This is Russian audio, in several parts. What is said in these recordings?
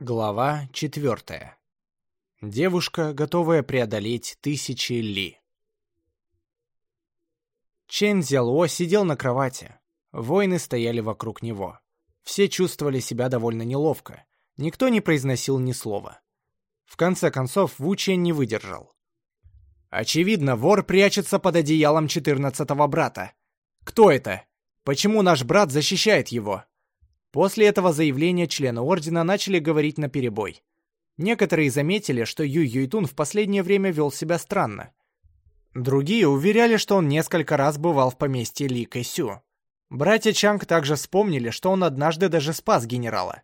Глава четвертая. Девушка, готовая преодолеть тысячи ли. Чен Зяло сидел на кровати. Воины стояли вокруг него. Все чувствовали себя довольно неловко. Никто не произносил ни слова. В конце концов, Ву Чен не выдержал. «Очевидно, вор прячется под одеялом четырнадцатого брата. Кто это? Почему наш брат защищает его?» После этого заявления члены Ордена начали говорить на перебой. Некоторые заметили, что Юй Юйтун в последнее время вел себя странно. Другие уверяли, что он несколько раз бывал в поместье Ли Кэсю. Братья Чанг также вспомнили, что он однажды даже спас генерала.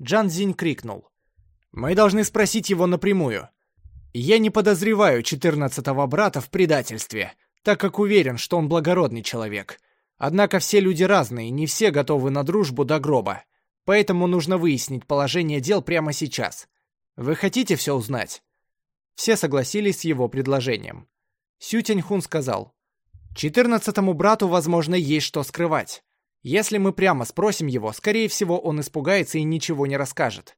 Джан Зинь крикнул. «Мы должны спросить его напрямую. Я не подозреваю четырнадцатого брата в предательстве, так как уверен, что он благородный человек. Однако все люди разные, не все готовы на дружбу до гроба. Поэтому нужно выяснить положение дел прямо сейчас. Вы хотите все узнать?» Все согласились с его предложением. Сю Тяньхун сказал, «Четырнадцатому брату, возможно, есть что скрывать. Если мы прямо спросим его, скорее всего, он испугается и ничего не расскажет.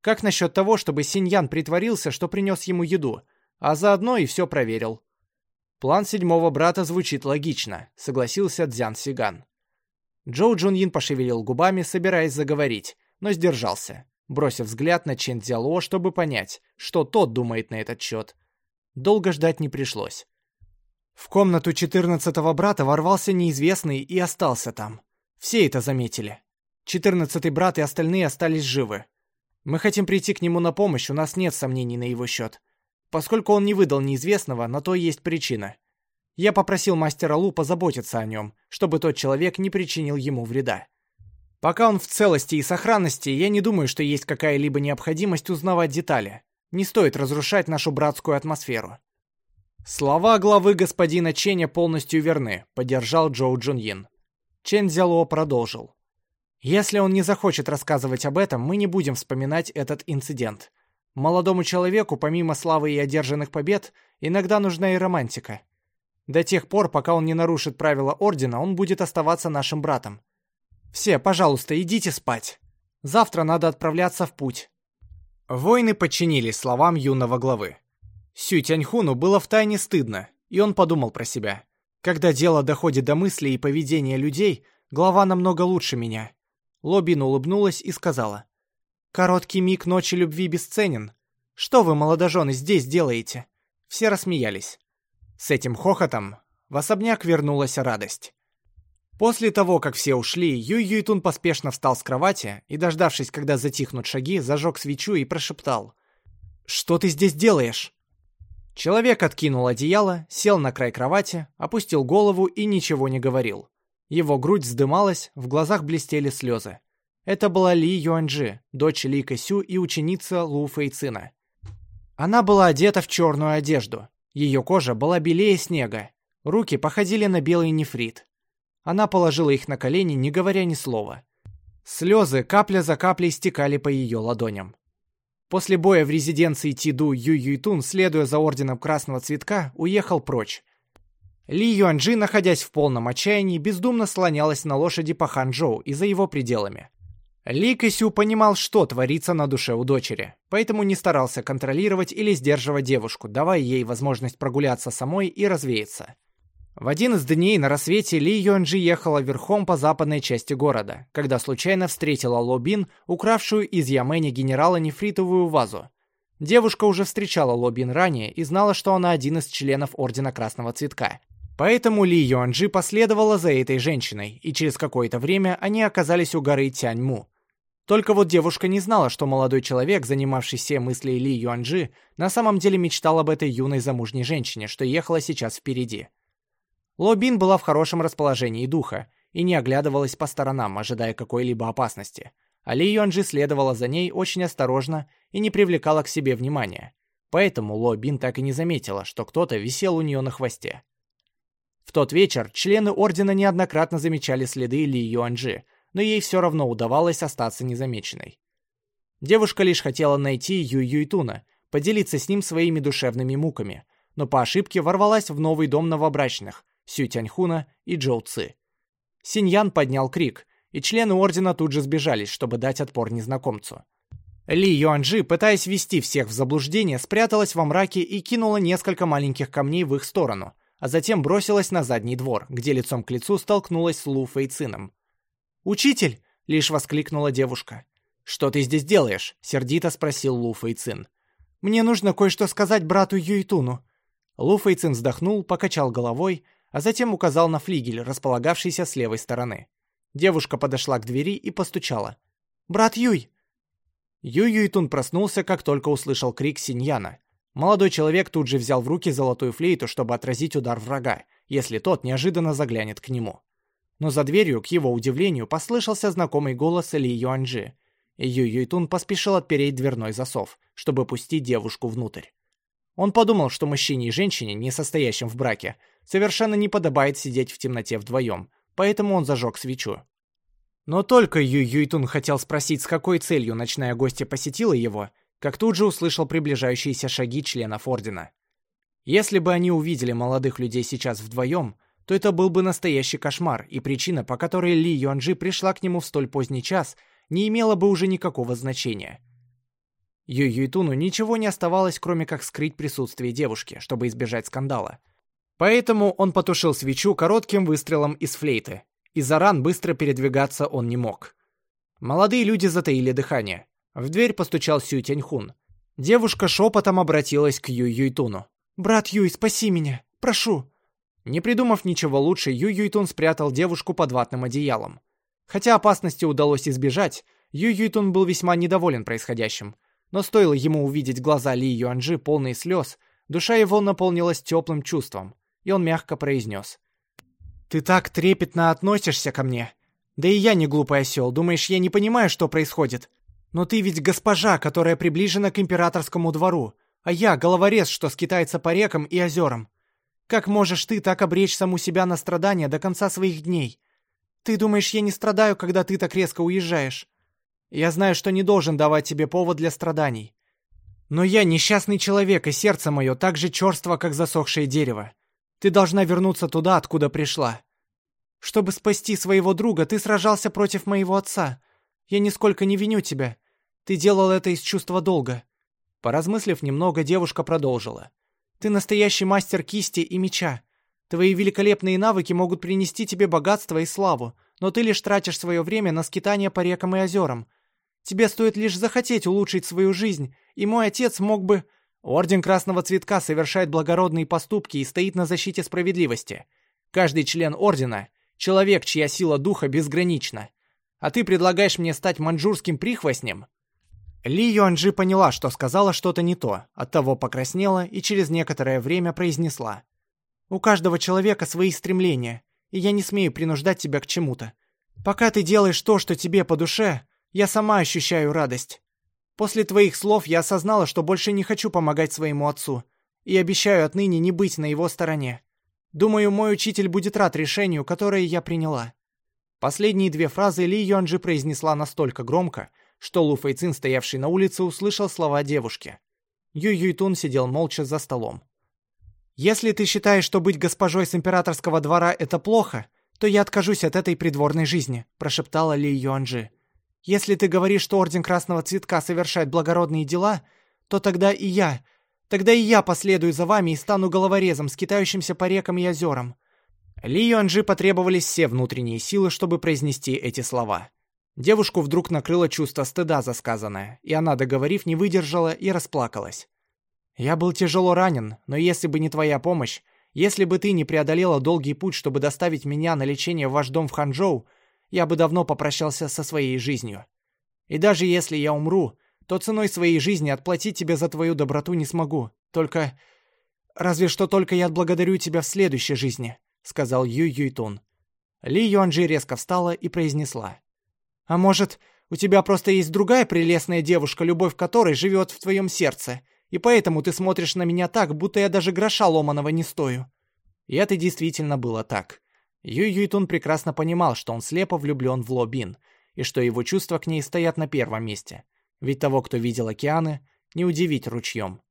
Как насчет того, чтобы Синьян притворился, что принес ему еду, а заодно и все проверил?» План седьмого брата звучит логично, согласился Дзян Сиган. Джоу Джун пошевелил губами, собираясь заговорить, но сдержался, бросив взгляд на Чен Цзяло, чтобы понять, что тот думает на этот счет. Долго ждать не пришлось. В комнату четырнадцатого брата ворвался неизвестный и остался там. Все это заметили. Четырнадцатый брат и остальные остались живы. Мы хотим прийти к нему на помощь, у нас нет сомнений на его счет. Поскольку он не выдал неизвестного, на то есть причина. Я попросил мастера Лу позаботиться о нем, чтобы тот человек не причинил ему вреда. Пока он в целости и сохранности, я не думаю, что есть какая-либо необходимость узнавать детали. Не стоит разрушать нашу братскую атмосферу. Слова главы господина Ченя полностью верны, поддержал Джоу Джун Йин. Чен Зяло продолжил. Если он не захочет рассказывать об этом, мы не будем вспоминать этот инцидент. Молодому человеку, помимо славы и одержанных побед, иногда нужна и романтика. До тех пор, пока он не нарушит правила Ордена, он будет оставаться нашим братом. Все, пожалуйста, идите спать. Завтра надо отправляться в путь. Воины подчинились словам юного главы. Сю Тяньхуну было втайне стыдно, и он подумал про себя. Когда дело доходит до мыслей и поведения людей, глава намного лучше меня. Лобин улыбнулась и сказала. Короткий миг ночи любви бесценен. Что вы, молодожены, здесь делаете? Все рассмеялись. С этим хохотом в особняк вернулась радость. После того, как все ушли, Юй Юйтун поспешно встал с кровати и, дождавшись, когда затихнут шаги, зажег свечу и прошептал. «Что ты здесь делаешь?» Человек откинул одеяло, сел на край кровати, опустил голову и ничего не говорил. Его грудь вздымалась, в глазах блестели слезы. Это была Ли Юаньджи, дочь Ли Кэсю и ученица Лу Фэйцина. Она была одета в черную одежду. Ее кожа была белее снега. Руки походили на белый нефрит. Она положила их на колени, не говоря ни слова. Слезы капля за каплей стекали по ее ладоням. После боя в резиденции Тиду Ю Юйтун, следуя за орденом Красного Цветка, уехал прочь. Ли Юаньджи, находясь в полном отчаянии, бездумно слонялась на лошади по Ханчжоу и за его пределами. Ли Кэсю понимал, что творится на душе у дочери, поэтому не старался контролировать или сдерживать девушку, давая ей возможность прогуляться самой и развеяться. В один из дней на рассвете Ли Юанджи ехала верхом по западной части города, когда случайно встретила Ло Бин, укравшую из Ямени генерала нефритовую вазу. Девушка уже встречала Ло Бин ранее и знала, что она один из членов Ордена Красного Цветка. Поэтому Ли Юанджи последовала за этой женщиной, и через какое-то время они оказались у горы Тяньму, только вот девушка не знала, что молодой человек, занимавший все мысли Ли Юанджи, на самом деле мечтал об этой юной замужней женщине, что ехала сейчас впереди. Лобин была в хорошем расположении духа и не оглядывалась по сторонам, ожидая какой-либо опасности. А Ли Юанджи следовала за ней очень осторожно и не привлекала к себе внимания. Поэтому Ло Бин так и не заметила, что кто-то висел у нее на хвосте. В тот вечер члены Ордена неоднократно замечали следы Ли Юанджи, но ей все равно удавалось остаться незамеченной. Девушка лишь хотела найти Юй Юйтуна, поделиться с ним своими душевными муками, но по ошибке ворвалась в новый дом новобрачных Сю Тяньхуна и Джоу Ци. Синьян поднял крик, и члены ордена тут же сбежались, чтобы дать отпор незнакомцу. Ли Юанжи, пытаясь ввести всех в заблуждение, спряталась во мраке и кинула несколько маленьких камней в их сторону, а затем бросилась на задний двор, где лицом к лицу столкнулась с Лу Фэйцином. «Учитель!» — лишь воскликнула девушка. «Что ты здесь делаешь?» — сердито спросил Лу Фэйцин. «Мне нужно кое-что сказать брату Юйтуну». Лу Фэйцин вздохнул, покачал головой, а затем указал на флигель, располагавшийся с левой стороны. Девушка подошла к двери и постучала. «Брат Юй!» Юй Юйтун проснулся, как только услышал крик Синьяна. Молодой человек тут же взял в руки золотую флейту, чтобы отразить удар врага, если тот неожиданно заглянет к нему. Но за дверью, к его удивлению, послышался знакомый голос Ли Юаньжи, и Юй Юйтун поспешил отпереть дверной засов, чтобы пустить девушку внутрь. Он подумал, что мужчине и женщине, не состоящим в браке, совершенно не подобает сидеть в темноте вдвоем, поэтому он зажег свечу. Но только Юй Юйтун хотел спросить, с какой целью ночная гостья посетила его, как тут же услышал приближающиеся шаги членов Ордена. Если бы они увидели молодых людей сейчас вдвоем, то это был бы настоящий кошмар, и причина, по которой Ли Юанжи пришла к нему в столь поздний час, не имела бы уже никакого значения. Юй Юйтуну ничего не оставалось, кроме как скрыть присутствие девушки, чтобы избежать скандала. Поэтому он потушил свечу коротким выстрелом из флейты. Из-за ран быстро передвигаться он не мог. Молодые люди затаили дыхание. В дверь постучал Сюй Тяньхун. Девушка шепотом обратилась к Юй Юйтуну. «Брат Юй, спаси меня! Прошу!» Не придумав ничего лучше, Юй Юйтун спрятал девушку под ватным одеялом. Хотя опасности удалось избежать, Юй Юйтун был весьма недоволен происходящим. Но стоило ему увидеть глаза Ли Юанжи, полные слез, душа его наполнилась теплым чувством и он мягко произнес. «Ты так трепетно относишься ко мне. Да и я не глупый осел, думаешь, я не понимаю, что происходит? Но ты ведь госпожа, которая приближена к императорскому двору, а я головорез, что скитается по рекам и озерам. Как можешь ты так обречь саму себя на страдания до конца своих дней? Ты думаешь, я не страдаю, когда ты так резко уезжаешь? Я знаю, что не должен давать тебе повод для страданий. Но я несчастный человек, и сердце мое так же черство, как засохшее дерево. Ты должна вернуться туда, откуда пришла. Чтобы спасти своего друга, ты сражался против моего отца. Я нисколько не виню тебя. Ты делал это из чувства долга». Поразмыслив немного, девушка продолжила. «Ты настоящий мастер кисти и меча. Твои великолепные навыки могут принести тебе богатство и славу, но ты лишь тратишь свое время на скитание по рекам и озерам. Тебе стоит лишь захотеть улучшить свою жизнь, и мой отец мог бы...» Орден Красного Цветка совершает благородные поступки и стоит на защите справедливости. Каждый член Ордена — человек, чья сила духа безгранична. А ты предлагаешь мне стать маньчжурским прихвостнем?» Ли Юанджи поняла, что сказала что-то не то, оттого покраснела и через некоторое время произнесла. «У каждого человека свои стремления, и я не смею принуждать тебя к чему-то. Пока ты делаешь то, что тебе по душе, я сама ощущаю радость. После твоих слов я осознала, что больше не хочу помогать своему отцу, и обещаю отныне не быть на его стороне. Думаю, мой учитель будет рад решению, которое я приняла». Последние две фразы Ли Юанджи произнесла настолько громко, что Лу Фэйцин, стоявший на улице, услышал слова девушки. Юй Юйтун сидел молча за столом. «Если ты считаешь, что быть госпожой с императорского двора — это плохо, то я откажусь от этой придворной жизни», — прошептала Ли Юанджи. Если ты говоришь, что Орден Красного Цветка совершает благородные дела, то тогда и я, тогда и я последую за вами и стану головорезом, скитающимся по рекам и озерам». Ли Юанжи потребовались все внутренние силы, чтобы произнести эти слова. Девушку вдруг накрыло чувство стыда за сказанное, и она, договорив, не выдержала и расплакалась. «Я был тяжело ранен, но если бы не твоя помощь, если бы ты не преодолела долгий путь, чтобы доставить меня на лечение в ваш дом в Ханчжоу, я бы давно попрощался со своей жизнью. И даже если я умру, то ценой своей жизни отплатить тебе за твою доброту не смогу. Только... Разве что только я отблагодарю тебя в следующей жизни», — сказал Юй Юйтун. Ли Юанджи резко встала и произнесла. «А может, у тебя просто есть другая прелестная девушка, любовь которой живет в твоем сердце, и поэтому ты смотришь на меня так, будто я даже гроша ломаного не стою?» И это действительно было так. Юй Юйтун прекрасно понимал, что он слепо влюблен в Ло Бин, и что его чувства к ней стоят на первом месте. Ведь того, кто видел океаны, не удивить ручьем.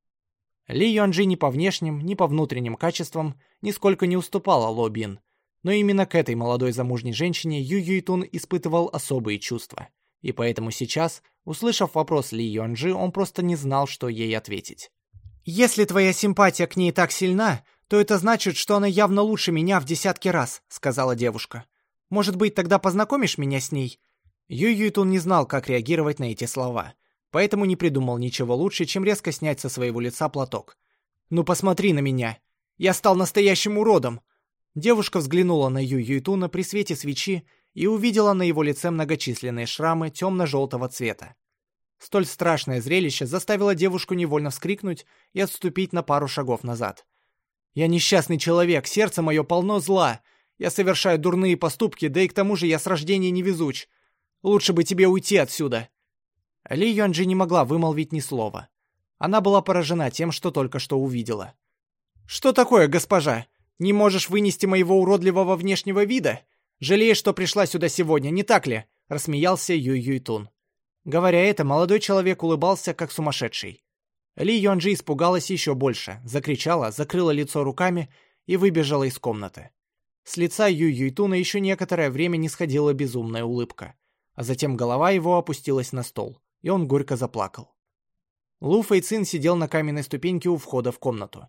Ли Юанджи ни по внешним, ни по внутренним качествам нисколько не уступала Ло Бин, но именно к этой молодой замужней женщине Юй Юйтун испытывал особые чувства. и поэтому сейчас, услышав вопрос Ли Юанджи, он просто не знал, что ей ответить. «Если твоя симпатия к ней так сильна, то это значит, что она явно лучше меня в десятки раз», — сказала девушка. «Может быть, тогда познакомишь меня с ней?» Ю Юйтун не знал, как реагировать на эти слова, поэтому не придумал ничего лучше, чем резко снять со своего лица платок. «Ну посмотри на меня! Я стал настоящим уродом!» Девушка взглянула на Ю Юйтуна при свете свечи и увидела на его лице многочисленные шрамы темно-желтого цвета. Столь страшное зрелище заставило девушку невольно вскрикнуть и отступить на пару шагов назад. «Я несчастный человек, сердце мое полно зла. Я совершаю дурные поступки, да и к тому же я с рождения невезуч. Лучше бы тебе уйти отсюда». Ли Юанджи не могла вымолвить ни слова. Она была поражена тем, что только что увидела. «Что такое, госпожа? Не можешь вынести моего уродливого внешнего вида? Жалеешь, что пришла сюда сегодня, не так ли?» — рассмеялся Юй Юйтун. Говоря это, молодой человек улыбался, как сумасшедший. Ли Юанджи испугалась еще больше, закричала, закрыла лицо руками и выбежала из комнаты. С лица Юй Юйтуна еще некоторое время не сходила безумная улыбка, а затем голова его опустилась на стол, и он горько заплакал. Лу Фэйцин сидел на каменной ступеньке у входа в комнату.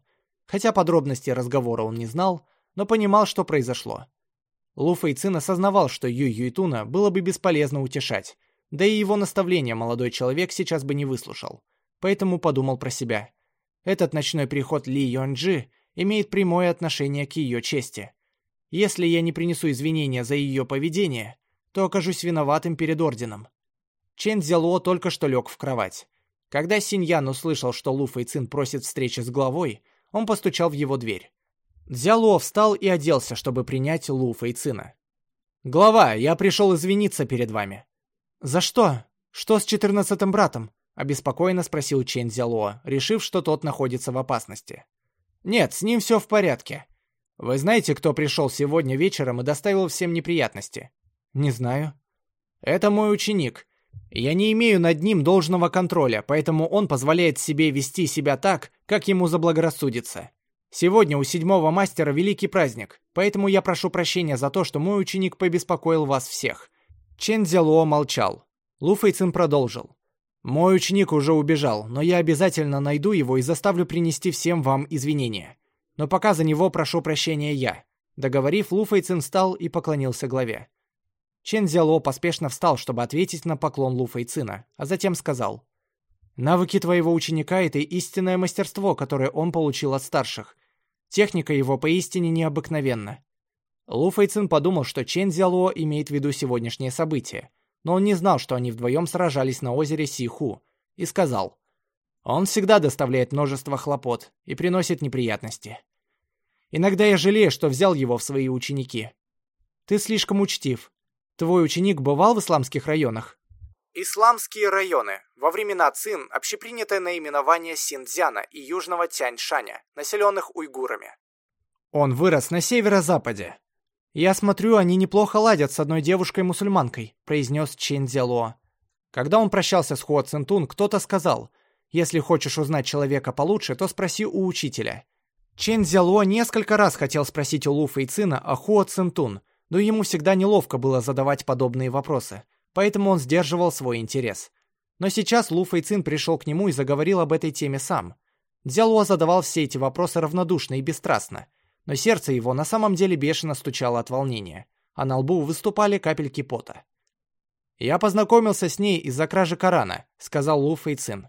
Хотя подробности разговора он не знал, но понимал, что произошло. Лу Фэйцин осознавал, что Юй Юйтуна было бы бесполезно утешать, да и его наставления молодой человек сейчас бы не выслушал. Поэтому подумал про себя. Этот ночной приход Ли Юанджи имеет прямое отношение к ее чести. Если я не принесу извинения за ее поведение, то окажусь виноватым перед орденом. Чен Цзяло только что лег в кровать. Когда Синьян услышал, что Лу Фэйцин просит встречи с главой, он постучал в его дверь. Дзяло встал и оделся, чтобы принять Лу Фэйцина. «Глава, я пришел извиниться перед вами». «За что? Что с четырнадцатым братом?» — обеспокоенно спросил Чен Дзяло, решив, что тот находится в опасности. «Нет, с ним все в порядке. Вы знаете, кто пришел сегодня вечером и доставил всем неприятности?» «Не знаю». «Это мой ученик, я не имею над ним должного контроля, поэтому он позволяет себе вести себя так, как ему заблагорассудится. Сегодня у седьмого мастера великий праздник, поэтому я прошу прощения за то, что мой ученик побеспокоил вас всех». Чен Цзялуо молчал. Лу Фэйцин продолжил. «Мой ученик уже убежал, но я обязательно найду его и заставлю принести всем вам извинения. Но пока за него прошу прощения я». Договорив, Лу Фэйцин встал и поклонился главе. Чен Зяло поспешно встал, чтобы ответить на поклон Лу Фэйцина, а затем сказал. «Навыки твоего ученика — это истинное мастерство, которое он получил от старших. Техника его поистине необыкновенна». Лу Фэйцин подумал, что Чен Зяло имеет в виду сегодняшнее событие, но он не знал, что они вдвоем сражались на озере Сиху, и сказал. «Он всегда доставляет множество хлопот и приносит неприятности. Иногда я жалею, что взял его в свои ученики. Ты слишком учтив, Твой ученик бывал в исламских районах? Исламские районы. Во времена Цин общепринятое наименование Синьцзяна и Южного Тяньшаня, населенных уйгурами. Он вырос на северо-западе. «Я смотрю, они неплохо ладят с одной девушкой-мусульманкой», произнес Чин Цзялуо. Когда он прощался с Хуо Цинтун, кто-то сказал, «Если хочешь узнать человека получше, то спроси у учителя». Чин Цзялуо несколько раз хотел спросить у Лу Фэйцина о Хуо Цинтун, но ему всегда неловко было задавать подобные вопросы, поэтому он сдерживал свой интерес. Но сейчас Лу Фэйцин пришел к нему и заговорил об этой теме сам. Дзялуо задавал все эти вопросы равнодушно и бесстрастно, но сердце его на самом деле бешено стучало от волнения, а на лбу выступали капельки пота. «Я познакомился с ней из-за кражи Корана», — сказал Лу Фэйцин.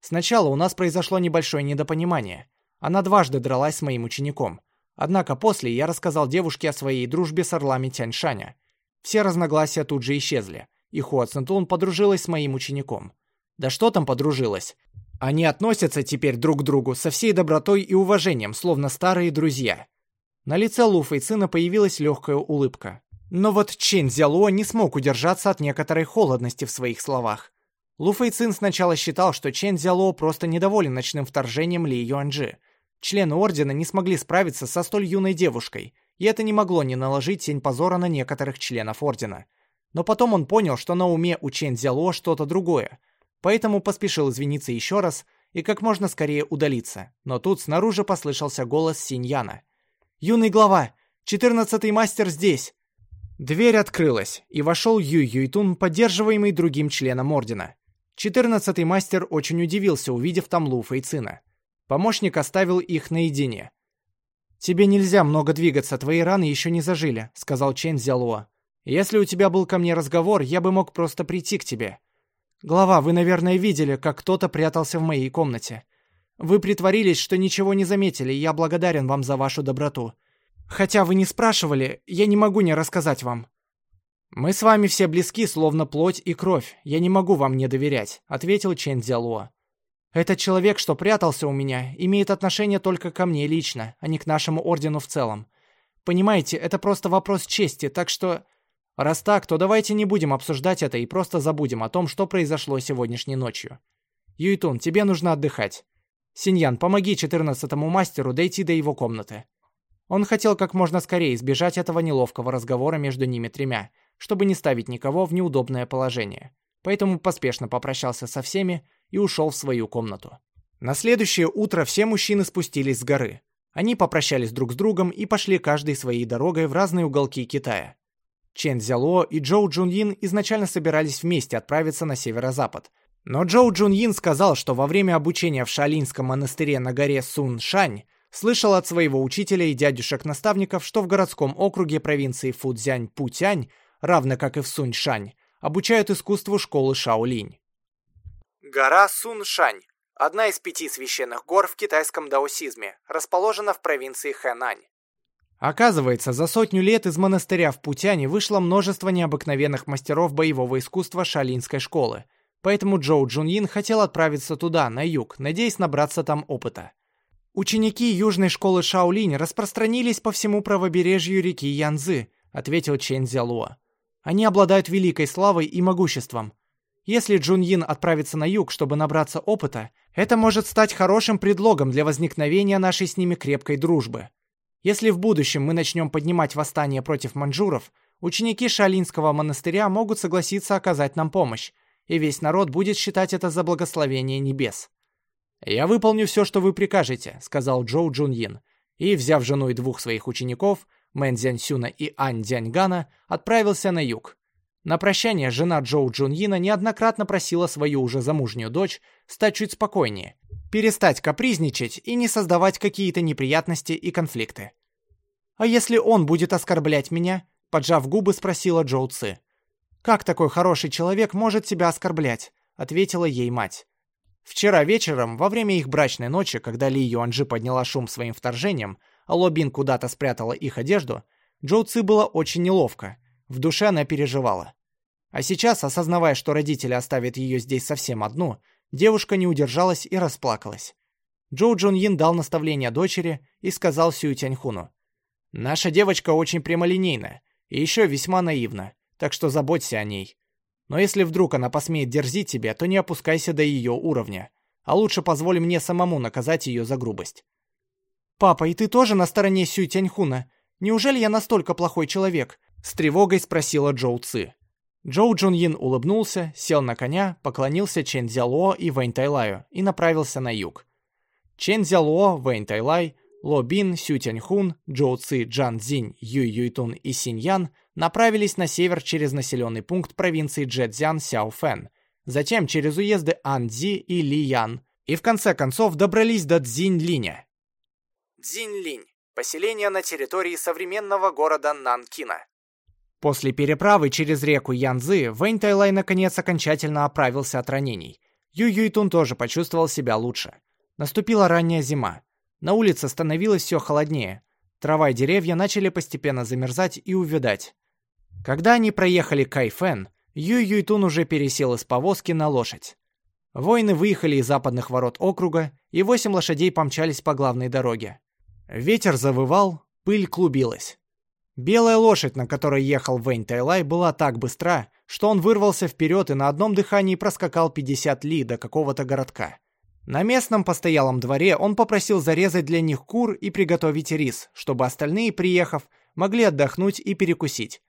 «Сначала у нас произошло небольшое недопонимание. Она дважды дралась с моим учеником, Однако после я рассказал девушке о своей дружбе с орлами Тяньшаня. Все разногласия тут же исчезли, и Хуа Цинтун подружилась с моим учеником. Да что там подружилась? Они относятся теперь друг к другу со всей добротой и уважением, словно старые друзья. На лице Лу Фэйцина появилась легкая улыбка. Но вот Чен Зялуо не смог удержаться от некоторой холодности в своих словах. Лу Фэйцин сначала считал, что Чен Зялуо просто недоволен ночным вторжением Ли Юанджи – Члены Ордена не смогли справиться со столь юной девушкой, и это не могло не наложить тень позора на некоторых членов Ордена. Но потом он понял, что на уме у Чен Зяло что-то другое, поэтому поспешил извиниться еще раз и как можно скорее удалиться. Но тут снаружи послышался голос Синьяна. «Юный глава! Четырнадцатый мастер здесь!» Дверь открылась, и вошел Юй Юйтун, поддерживаемый другим членом Ордена. Четырнадцатый мастер очень удивился, увидев там Лу Фейцина. Помощник оставил их наедине. «Тебе нельзя много двигаться, твои раны еще не зажили», — сказал Чен Зялуа. «Если у тебя был ко мне разговор, я бы мог просто прийти к тебе. Глава, вы, наверное, видели, как кто-то прятался в моей комнате. Вы притворились, что ничего не заметили, и я благодарен вам за вашу доброту. Хотя вы не спрашивали, я не могу не рассказать вам». «Мы с вами все близки, словно плоть и кровь. Я не могу вам не доверять», — ответил Чен Дзялуа. «Этот человек, что прятался у меня, имеет отношение только ко мне лично, а не к нашему ордену в целом. Понимаете, это просто вопрос чести, так что...» «Раз так, то давайте не будем обсуждать это и просто забудем о том, что произошло сегодняшней ночью. Юйтун, тебе нужно отдыхать. Синьян, помоги четырнадцатому мастеру дойти до его комнаты». Он хотел как можно скорее избежать этого неловкого разговора между ними тремя, чтобы не ставить никого в неудобное положение. Поэтому поспешно попрощался со всеми и ушел в свою комнату. На следующее утро все мужчины спустились с горы. Они попрощались друг с другом и пошли каждой своей дорогой в разные уголки Китая. Чен Цзяло и Джоу Джун изначально собирались вместе отправиться на северо-запад. Но Джоу Джун сказал, что во время обучения в Шаолинском монастыре на горе Сун-Шань Слышал от своего учителя и дядюшек-наставников, что в городском округе провинции Фудзянь-Путянь, равно как и в Суньшань, обучают искусству школы Шаолинь. Гора Суншань – одна из пяти священных гор в китайском даосизме, расположена в провинции Хэнань. Оказывается, за сотню лет из монастыря в Путяне вышло множество необыкновенных мастеров боевого искусства шалинской школы, поэтому Джоу Джуньин хотел отправиться туда, на юг, надеясь набраться там опыта. «Ученики южной школы Шаолинь распространились по всему правобережью реки Янзы», ответил Чен Зялуа. «Они обладают великой славой и могуществом. Если Джун Йин отправится на юг, чтобы набраться опыта, это может стать хорошим предлогом для возникновения нашей с ними крепкой дружбы. Если в будущем мы начнем поднимать восстание против маньчжуров, ученики Шаолинского монастыря могут согласиться оказать нам помощь, и весь народ будет считать это за благословение небес. «Я выполню все, что вы прикажете», — сказал Джоу Джун и, взяв жену и двух своих учеников, Мэн Цзяньсюна и Ань Дзяньгана, отправился на юг. На прощание жена Джоу Джун неоднократно просила свою уже замужнюю дочь стать чуть спокойнее, перестать капризничать и не создавать какие-то неприятности и конфликты. «А если он будет оскорблять меня?» — поджав губы, спросила Джоу Ци. «Как такой хороший человек может тебя оскорблять?» — ответила ей мать. Вчера вечером, во время их брачной ночи, когда Ли Юанжи подняла шум своим вторжением, а Лобин куда-то спрятала их одежду, Джоу Ци было очень неловко. В душе она переживала. А сейчас, осознавая, что родители оставят ее здесь совсем одну, девушка не удержалась и расплакалась. Джоу Джун Йин дал наставление дочери и сказал Сюй Тяньхуну. «Наша девочка очень прямолинейна и еще весьма наивна, так что заботься о ней. Но если вдруг она посмеет дерзить тебе, то не опускайся до ее уровня. А лучше позволь мне самому наказать ее за грубость. «Папа, и ты тоже на стороне Сюй Тяньхуна? Неужели я настолько плохой человек?» С тревогой спросила Джоу Ци. Джоу Джун Йин улыбнулся, сел на коня, поклонился Чен Цзялуо и Вэнь Тайлаю и направился на юг. Чен Цзялуо, Вэнь Тайлай, Ло Бин, Сю Тяньхун, Джоу Ци, Джан Цзинь, Юй Юйтун и Синь Ян направились на север через населенный пункт провинции Джэцзян Сяофэн, затем через уезды Анцзи и Лиян, и в конце концов добрались до Цзиньлиня. Цзиньлинь – поселение на территории современного города Нанкина. После переправы через реку Янзы Вэнь Тайлай наконец окончательно оправился от ранений. Юй Юйтун тоже почувствовал себя лучше. Наступила ранняя зима. На улице становилось все холоднее. Трава и деревья начали постепенно замерзать и увядать. Когда они проехали Кайфен, Юй Юйтун уже пересел из повозки на лошадь. Воины выехали из западных ворот округа, и восемь лошадей помчались по главной дороге. Ветер завывал, пыль клубилась. Белая лошадь, на которой ехал Вэнь Тайлай, была так быстра, что он вырвался вперед и на одном дыхании проскакал 50 ли до какого-то городка. На местном постоялом дворе он попросил зарезать для них кур и приготовить рис, чтобы остальные, приехав, могли отдохнуть и перекусить.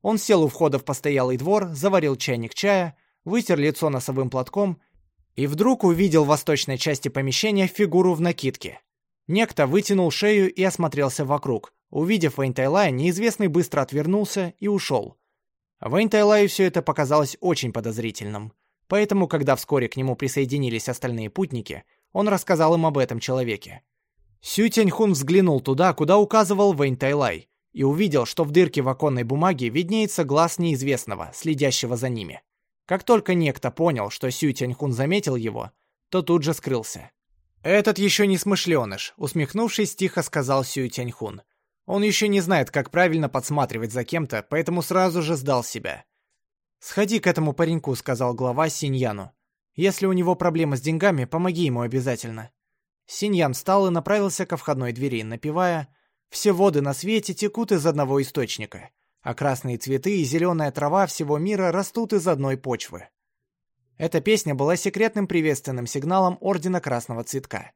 Он сел у входа в постоялый двор, заварил чайник чая, вытер лицо носовым платком и вдруг увидел в восточной части помещения фигуру в накидке. Некто вытянул шею и осмотрелся вокруг, Увидев Вэнь Тайлая, неизвестный быстро отвернулся и ушел. Вэнь Тайлаю все это показалось очень подозрительным. Поэтому, когда вскоре к нему присоединились остальные путники, он рассказал им об этом человеке. Сю Тяньхун взглянул туда, куда указывал Вэнь Тайлай, и увидел, что в дырке в оконной бумаге виднеется глаз неизвестного, следящего за ними. Как только некто понял, что Сю Тяньхун заметил его, то тут же скрылся. «Этот еще не смышленыш», — усмехнувшись, тихо сказал Сю Тяньхун. «Он еще не знает, как правильно подсматривать за кем-то, поэтому сразу же сдал себя». «Сходи к этому пареньку», — сказал глава Синьяну. «Если у него проблемы с деньгами, помоги ему обязательно». Синьян встал и направился ко входной двери, напевая «Все воды на свете текут из одного источника, а красные цветы и зеленая трава всего мира растут из одной почвы». Эта песня была секретным приветственным сигналом Ордена Красного Цветка.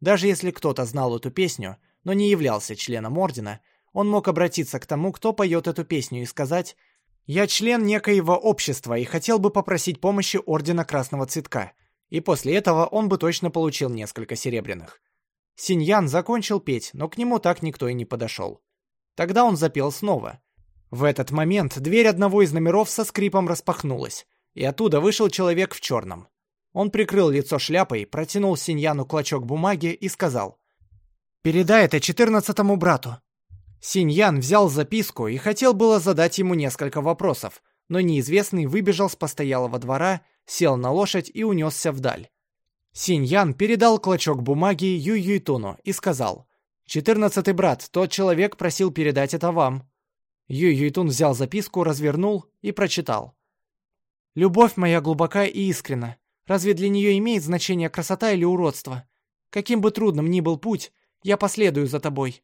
Даже если кто-то знал эту песню, но не являлся членом Ордена, он мог обратиться к тому, кто поет эту песню, и сказать «Я член некоего общества и хотел бы попросить помощи Ордена Красного Цветка», и после этого он бы точно получил несколько серебряных. Синьян закончил петь, но к нему так никто и не подошел. Тогда он запел снова. В этот момент дверь одного из номеров со скрипом распахнулась, и оттуда вышел человек в черном. Он прикрыл лицо шляпой, протянул Синьяну клочок бумаги и сказал. «Передай это четырнадцатому брату». Синьян взял записку и хотел было задать ему несколько вопросов, но неизвестный выбежал с постоялого двора, сел на лошадь и унесся вдаль. Синьян передал клочок бумаги Ю Юйтуну и сказал. «Четырнадцатый брат, тот человек просил передать это вам». Ю Юйтун взял записку, развернул и прочитал. Любовь моя глубока и искренна. Разве для нее имеет значение красота или уродство? Каким бы трудным ни был путь, я последую за тобой».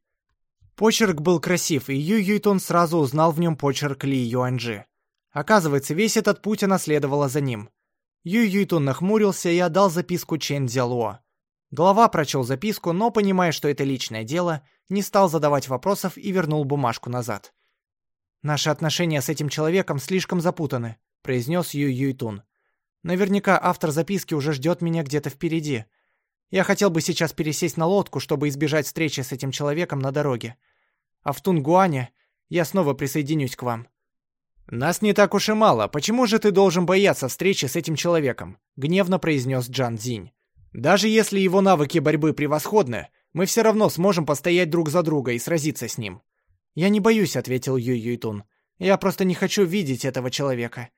Почерк был красив, и Ю Юйтон сразу узнал в нем почерк Ли Юаньжи. Оказывается, весь этот путь она следовала за ним. Ю Юйтун нахмурился и отдал записку Чен Дзялуо. Глава прочел записку, но, понимая, что это личное дело, не стал задавать вопросов и вернул бумажку назад. «Наши отношения с этим человеком слишком запутаны произнес Ю Юйтун. Наверняка автор записки уже ждет меня где-то впереди. Я хотел бы сейчас пересесть на лодку, чтобы избежать встречи с этим человеком на дороге. А в Тунгуане я снова присоединюсь к вам. Нас не так уж и мало. Почему же ты должен бояться встречи с этим человеком? гневно произнес Джан Цзинь. Даже если его навыки борьбы превосходны, мы все равно сможем постоять друг за друга и сразиться с ним. Я не боюсь, ответил Юй Юйтун. Я просто не хочу видеть этого человека.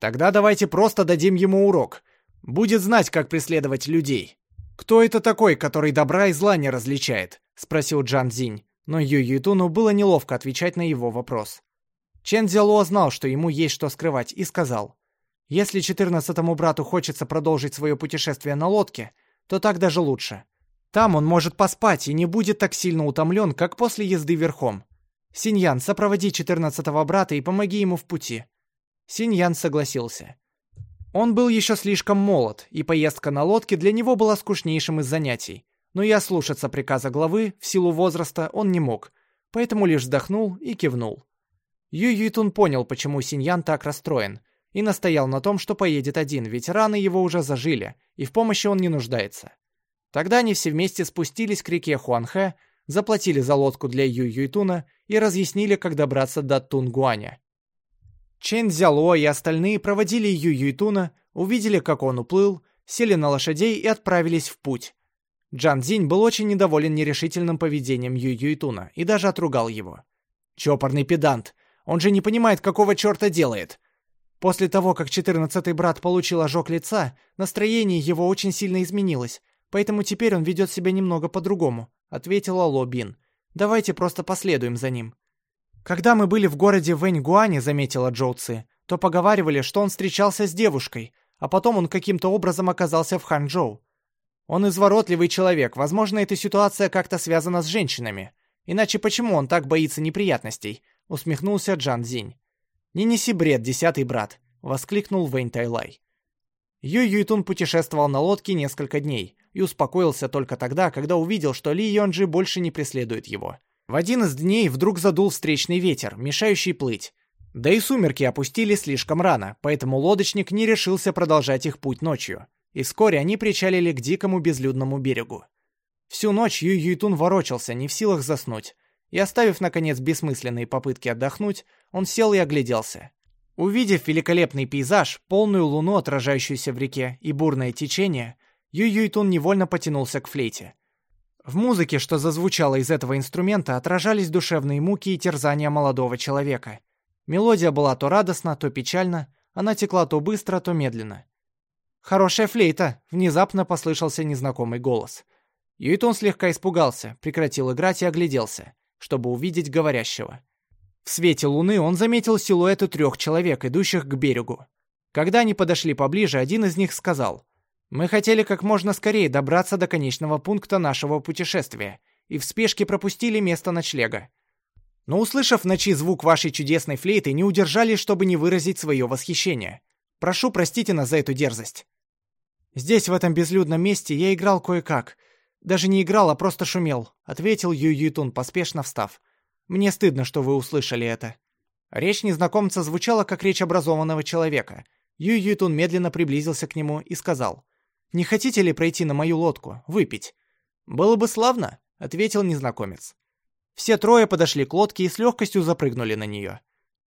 Тогда давайте просто дадим ему урок. Будет знать, как преследовать людей. Кто это такой, который добра и зла не различает? спросил Джан Зинь, но Ю Юйтуну было неловко отвечать на его вопрос. Чен Цзяло знал, что ему есть что скрывать, и сказал: "Если четырнадцатому брату хочется продолжить свое путешествие на лодке, то так даже лучше. Там он может поспать и не будет так сильно утомлен, как после езды верхом. Синьян, сопроводи четырнадцатого брата и помоги ему в пути. Синьян согласился. Он был еще слишком молод, и поездка на лодке для него была скучнейшим из занятий. Но и ослушаться приказа главы в силу возраста он не мог, поэтому лишь вздохнул и кивнул. Ю Юйтун понял, почему Синьян так расстроен, и настоял на том, что поедет один, ведь раны его уже зажили, и в помощи он не нуждается. Тогда они все вместе спустились к реке Хуанхэ, заплатили за лодку для Ю Юйтуна и разъяснили, как добраться до Тунгуаня. Чен Цзяло и остальные проводили Ю Юйтуна, увидели, как он уплыл, сели на лошадей и отправились в путь. Джан Цзинь был очень недоволен нерешительным поведением Ю Юйтуна и даже отругал его. «Чопорный педант! Он же не понимает, какого черта делает!» После того, как четырнадцатый брат получил ожог лица, настроение его очень сильно изменилось, поэтому теперь он ведет себя немного по-другому», — ответила Ло Бин. «Давайте просто последуем за ним». Когда мы были в городе Вэньгуане, заметила Джоу Ци, то поговаривали, что он встречался с девушкой, а потом он каким-то образом оказался в Ханчжоу. Он изворотливый человек, возможно, эта ситуация как-то связана с женщинами. Иначе почему он так боится неприятностей? Усмехнулся Джан Зинь. «Не неси бред, десятый брат», — воскликнул Вэнь Тайлай. Ю Юйтун путешествовал на лодке несколько дней и успокоился только тогда, когда увидел, что Ли Йонджи больше не преследует его. В один из дней вдруг задул встречный ветер, мешающий плыть. Да и сумерки опустились слишком рано, поэтому лодочник не решился продолжать их путь ночью. И вскоре они причалили к дикому безлюдному берегу. Всю ночь Юй Юйтун ворочался, не в силах заснуть. и оставив, наконец, бессмысленные попытки отдохнуть, он сел и огляделся. Увидев великолепный пейзаж, полную луну, отражающуюся в реке, и бурное течение, Юй Юйтун невольно потянулся к флейте. В музыке, что зазвучало из этого инструмента, отражались душевные муки и терзания молодого человека. Мелодия была то радостна, то печальна, она текла то быстро, то медленно. «Хорошая флейта!» — внезапно послышался незнакомый голос. Юйтун слегка испугался, прекратил играть и огляделся, чтобы увидеть говорящего. В свете луны он заметил силуэты трех человек, идущих к берегу. Когда они подошли поближе, один из них сказал, «Мы хотели как можно скорее добраться до конечного пункта нашего путешествия и в спешке пропустили место ночлега. Но, услышав в ночи звук вашей чудесной флейты, не удержались, чтобы не выразить свое восхищение. Прошу, простите нас за эту дерзость. Здесь, в этом безлюдном месте, я играл кое-как. Даже не играл, а просто шумел, ответил Ю Ютун, поспешно встав. Мне стыдно, что вы услышали это. Речь незнакомца звучала как речь образованного человека. Ю Ютун медленно приблизился к нему и сказал: "Не хотите ли пройти на мою лодку, выпить?" "Было бы славно", ответил незнакомец. Все трое подошли к лодке и с легкостью запрыгнули на нее.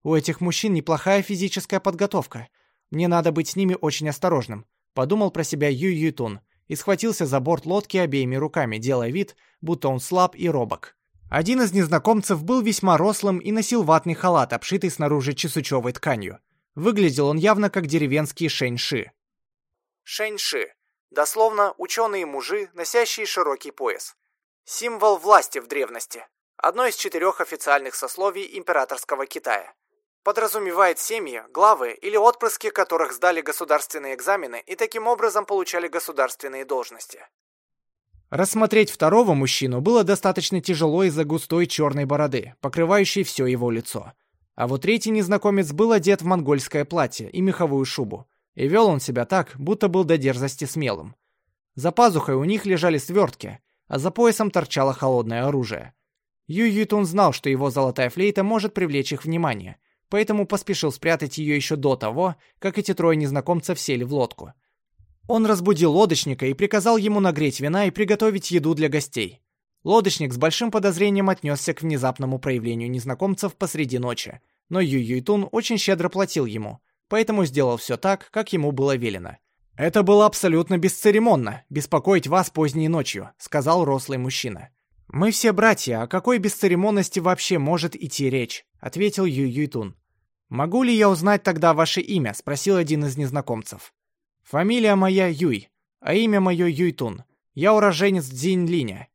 У этих мужчин неплохая физическая подготовка. Мне надо быть с ними очень осторожным, подумал про себя Ю Ютун и схватился за борт лодки обеими руками, делая вид, будто он слаб и робок. Один из незнакомцев был весьма рослым и носил ватный халат, обшитый снаружи чесучевой тканью. Выглядел он явно как деревенский шэньши. Шэньши. Дословно, ученые-мужи, носящие широкий пояс. Символ власти в древности. Одно из четырех официальных сословий императорского Китая. Подразумевает семьи, главы или отпрыски которых сдали государственные экзамены и таким образом получали государственные должности. Рассмотреть второго мужчину было достаточно тяжело из-за густой черной бороды, покрывающей все его лицо. А вот третий незнакомец был одет в монгольское платье и меховую шубу. И вел он себя так, будто был до дерзости смелым. За пазухой у них лежали свертки, а за поясом торчало холодное оружие. Ю Ютун знал, что его золотая флейта может привлечь их внимание, поэтому поспешил спрятать ее еще до того, как эти трое незнакомцев сели в лодку. Он разбудил лодочника и приказал ему нагреть вина и приготовить еду для гостей. Лодочник с большим подозрением отнесся к внезапному проявлению незнакомцев посреди ночи, но Ю Юйтун очень щедро платил ему, поэтому сделал все так, как ему было велено. «Это было абсолютно бесцеремонно, беспокоить вас поздней ночью», — сказал рослый мужчина. «Мы все братья, о какой бесцеремонности вообще может идти речь?» — ответил Ю Юйтун. «Могу ли я узнать тогда ваше имя?» — спросил один из незнакомцев. «Фамилия моя Юй, а имя мое Юйтун. Я уроженец Дзиньлиня.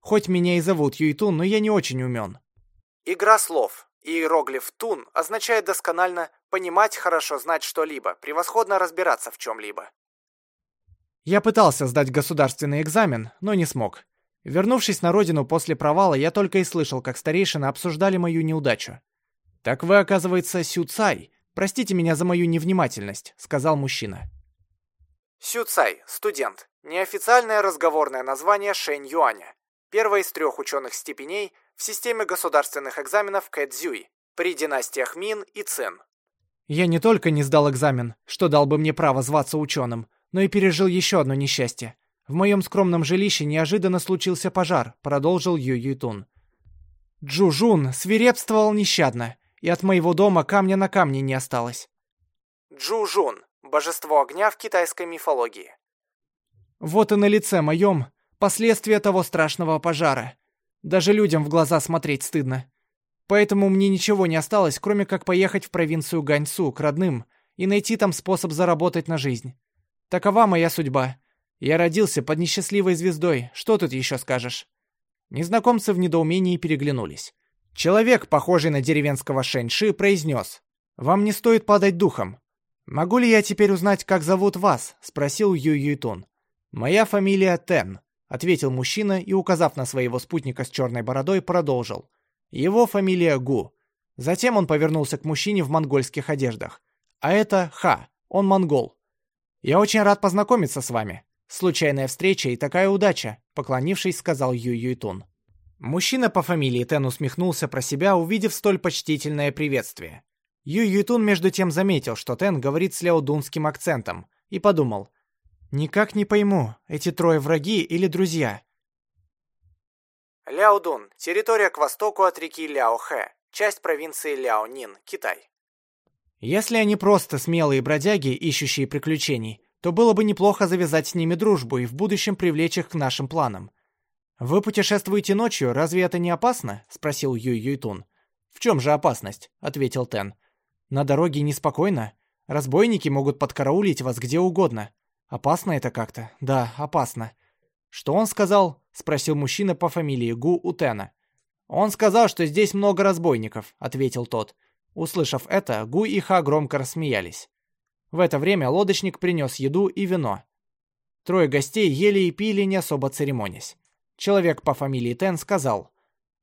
Хоть меня и зовут Юйтун, но я не очень умен». Игра слов. Иероглиф «тун» означает досконально понимать, хорошо знать что-либо, превосходно разбираться в чем-либо. Я пытался сдать государственный экзамен, но не смог. Вернувшись на родину после провала, я только и слышал, как старейшины обсуждали мою неудачу. «Так вы, оказывается, Сю Цай. Простите меня за мою невнимательность», — сказал мужчина. Сю Цай, студент. Неофициальное разговорное название Шэнь Юаня. Первая из трех ученых степеней в системе государственных экзаменов Кэцзюй при династиях Мин и Цин. Я не только не сдал экзамен, что дал бы мне право зваться ученым, но и пережил еще одно несчастье. В моем скромном жилище неожиданно случился пожар, продолжил Ю Ютун. Джужун свирепствовал нещадно, и от моего дома камня на камне не осталось. Джужун – божество огня в китайской мифологии. Вот и на лице моем последствия того страшного пожара. Даже людям в глаза смотреть стыдно. Поэтому мне ничего не осталось, кроме как поехать в провинцию Ганьсу к родным и найти там способ заработать на жизнь. Такова моя судьба. Я родился под несчастливой звездой, что тут еще скажешь?» Незнакомцы в недоумении переглянулись. Человек, похожий на деревенского Шэньши, произнес. «Вам не стоит падать духом. Могу ли я теперь узнать, как зовут вас?» — спросил Ю Юйтун. «Моя фамилия Тен», — ответил мужчина и, указав на своего спутника с черной бородой, продолжил. «Его фамилия Гу». Затем он повернулся к мужчине в монгольских одеждах. «А это Ха, он монгол. Я очень рад познакомиться с вами. Случайная встреча и такая удача, поклонившись, сказал Ю Юйтун. Мужчина по фамилии Тен усмехнулся про себя, увидев столь почтительное приветствие. Ю Юйтун между тем заметил, что Тен говорит с ляодунским акцентом, и подумал: "Никак не пойму, эти трое враги или друзья?" Ляодун – территория к востоку от реки Ляохэ, часть провинции Ляонин, Китай. Если они просто смелые бродяги, ищущие приключений, то было бы неплохо завязать с ними дружбу и в будущем привлечь их к нашим планам. «Вы путешествуете ночью, разве это не опасно?» — спросил Юй Юйтун. «В чем же опасность?» — ответил Тен. «На дороге неспокойно. Разбойники могут подкараулить вас где угодно. Опасно это как-то? Да, опасно». «Что он сказал?» — спросил мужчина по фамилии Гу у Тена. «Он сказал, что здесь много разбойников», — ответил тот. Услышав это, Гу и Ха громко рассмеялись. В это время лодочник принес еду и вино. Трое гостей ели и пили, не особо церемонясь. Человек по фамилии Тен сказал,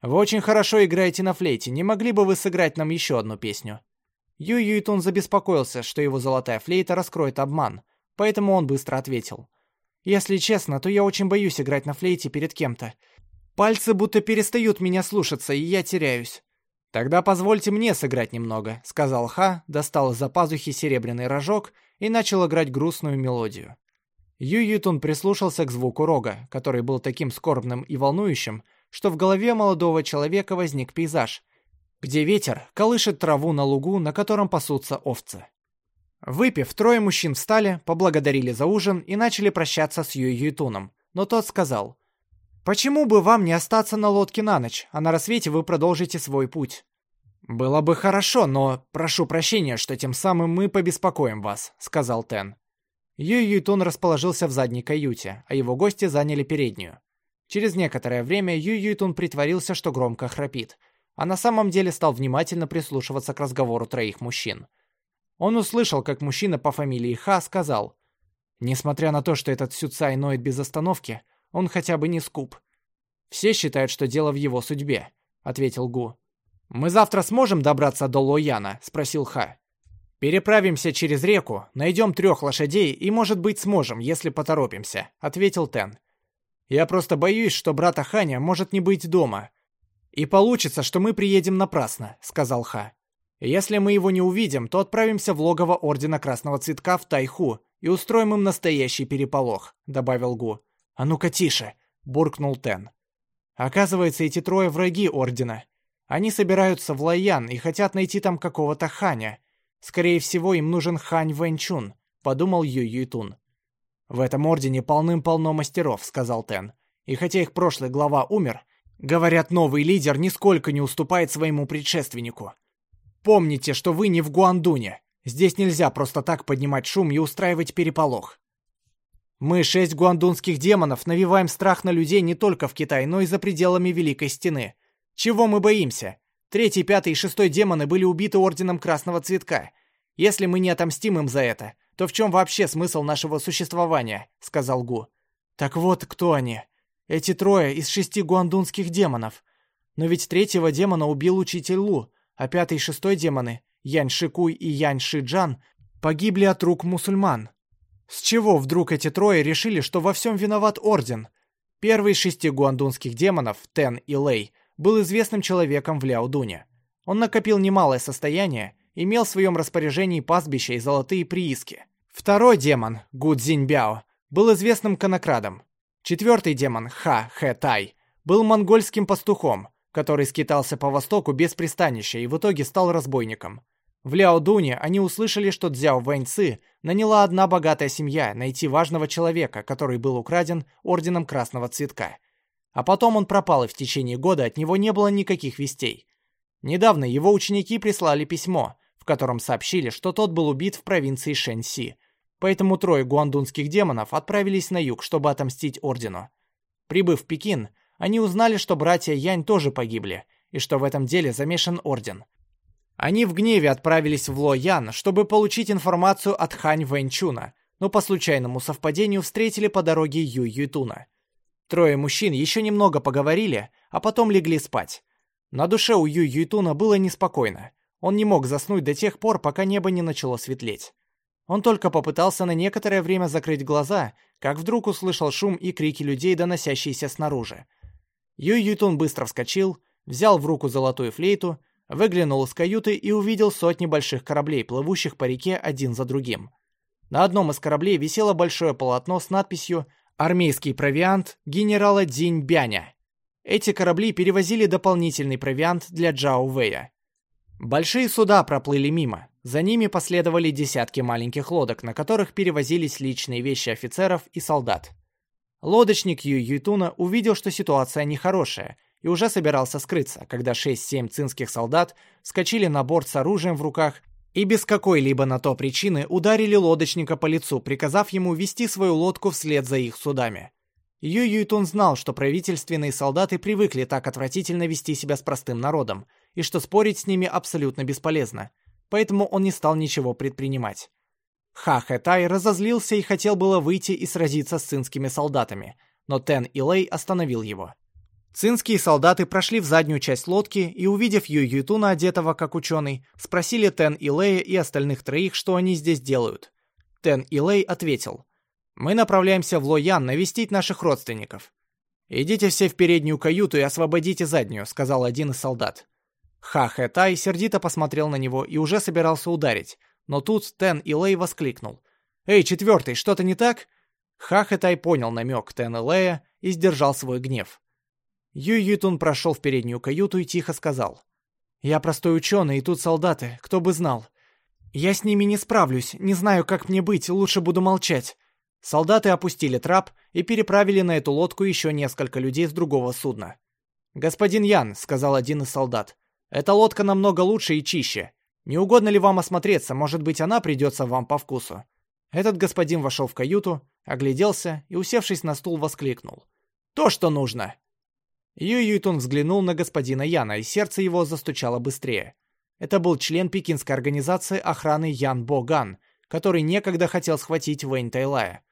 «Вы очень хорошо играете на флейте, не могли бы вы сыграть нам еще одну песню?» Юй Юйтун забеспокоился, что его золотая флейта раскроет обман, поэтому он быстро ответил. «Если честно, то я очень боюсь играть на флейте перед кем-то. Пальцы будто перестают меня слушаться, и я теряюсь. «Тогда позвольте мне сыграть немного», — сказал Ха, достал из-за пазухи серебряный рожок и начал играть грустную мелодию. Ю Ютун прислушался к звуку рога, который был таким скорбным и волнующим, что в голове молодого человека возник пейзаж, где ветер колышет траву на лугу, на котором пасутся овцы. Выпив, трое мужчин встали, поблагодарили за ужин и начали прощаться с Ю Ютуном, но тот сказал — Почему бы вам не остаться на лодке на ночь, а на рассвете вы продолжите свой путь? Было бы хорошо, но прошу прощения, что тем самым мы побеспокоим вас, сказал Тен. Юй Юйтун расположился в задней каюте, а его гости заняли переднюю. Через некоторое время Юй Юйтун притворился, что громко храпит, а на самом деле стал внимательно прислушиваться к разговору троих мужчин. Он услышал, как мужчина по фамилии Ха сказал, «Несмотря на то, что этот Сюцай ноет без остановки, он хотя бы не скуп. Все считают, что дело в его судьбе, ответил Гу. Мы завтра сможем добраться до Лояна, спросил Ха. Переправимся через реку, найдем трех лошадей и, может быть, сможем, если поторопимся, ответил Тен. Я просто боюсь, что брата Ханя может не быть дома. И получится, что мы приедем напрасно, сказал Ха. Если мы его не увидим, то отправимся в логово Ордена Красного Цветка в Тайху и устроим им настоящий переполох, добавил Гу. «А ну-ка тише!» — буркнул Тен. «Оказывается, эти трое враги Ордена. Они собираются в Лаян и хотят найти там какого-то Ханя. Скорее всего, им нужен Хань Вэньчун», — подумал Ю Юйтун. «В этом Ордене полным-полно мастеров», — сказал Тен. «И хотя их прошлый глава умер, говорят, новый лидер нисколько не уступает своему предшественнику. Помните, что вы не в Гуандуне. Здесь нельзя просто так поднимать шум и устраивать переполох. Мы, шесть гуандунских демонов, навеваем страх на людей не только в Китае, но и за пределами Великой Стены. Чего мы боимся? Третий, пятый и шестой демоны были убиты Орденом Красного Цветка. Если мы не отомстим им за это, то в чем вообще смысл нашего существования?» — сказал Гу. «Так вот, кто они? Эти трое из шести гуандунских демонов. Но ведь третьего демона убил учитель Лу, а пятый и шестой демоны, Янь Шикуй и Янь Шиджан, погибли от рук мусульман. С чего вдруг эти трое решили, что во всем виноват Орден? Первый из шести гуандунских демонов, Тен и Лэй, был известным человеком в Ляодуне. Он накопил немалое состояние, имел в своем распоряжении пастбища и золотые прииски. Второй демон, Гу Цзиньбяо, был известным конокрадом. Четвертый демон, Ха Хэ Тай, был монгольским пастухом, который скитался по востоку без пристанища и в итоге стал разбойником. В Ляодуне они услышали, что Цзяо Вэньцы наняла одна богатая семья найти важного человека, который был украден Орденом Красного Цветка. А потом он пропал, и в течение года от него не было никаких вестей. Недавно его ученики прислали письмо, в котором сообщили, что тот был убит в провинции Шэньси. Поэтому трое гуандунских демонов отправились на юг, чтобы отомстить Ордену. Прибыв в Пекин, они узнали, что братья Янь тоже погибли, и что в этом деле замешан Орден. Они в гневе отправились в Ло-Ян, чтобы получить информацию от Хань Вэньчуна, но по случайному совпадению встретили по дороге Ю Ютуна. Трое мужчин еще немного поговорили, а потом легли спать. На душе у Ю Ютуна было неспокойно. Он не мог заснуть до тех пор, пока небо не начало светлеть. Он только попытался на некоторое время закрыть глаза, как вдруг услышал шум и крики людей, доносящиеся снаружи. Ю Ютун быстро вскочил, взял в руку золотую флейту Выглянул из каюты и увидел сотни больших кораблей, плывущих по реке один за другим. На одном из кораблей висело большое полотно с надписью «Армейский провиант генерала Дзинь Бяня». Эти корабли перевозили дополнительный провиант для Джао Вэя. Большие суда проплыли мимо. За ними последовали десятки маленьких лодок, на которых перевозились личные вещи офицеров и солдат. Лодочник Ю Юйтуна увидел, что ситуация нехорошая, и уже собирался скрыться, когда 6-7 цинских солдат вскочили на борт с оружием в руках и без какой-либо на то причины ударили лодочника по лицу, приказав ему вести свою лодку вслед за их судами. Ю Юйтун знал, что правительственные солдаты привыкли так отвратительно вести себя с простым народом, и что спорить с ними абсолютно бесполезно, поэтому он не стал ничего предпринимать. Ха Хэтай разозлился и хотел было выйти и сразиться с цинскими солдатами, но Тен и Лэй остановил его. Цинские солдаты прошли в заднюю часть лодки и, увидев Ю Ютуна, одетого как ученый, спросили Тен и Лэя и остальных троих, что они здесь делают. Тен и Лэй ответил, «Мы направляемся в Лоян навестить наших родственников». «Идите все в переднюю каюту и освободите заднюю», — сказал один из солдат. Ха Хэ Тай сердито посмотрел на него и уже собирался ударить, но тут Тен и Лэй воскликнул. «Эй, четвертый, что-то не так?» Ха Хэ Тай понял намек Тен и Лэя и сдержал свой гнев. Ю Ютун прошел в переднюю каюту и тихо сказал. «Я простой ученый, и тут солдаты, кто бы знал. Я с ними не справлюсь, не знаю, как мне быть, лучше буду молчать». Солдаты опустили трап и переправили на эту лодку еще несколько людей с другого судна. «Господин Ян», — сказал один из солдат, — «эта лодка намного лучше и чище. Не угодно ли вам осмотреться, может быть, она придется вам по вкусу?» Этот господин вошел в каюту, огляделся и, усевшись на стул, воскликнул. «То, что нужно!» Юй Юйтун взглянул на господина Яна, и сердце его застучало быстрее. Это был член пекинской организации охраны Ян Боган, который некогда хотел схватить Вэнь Тайлая.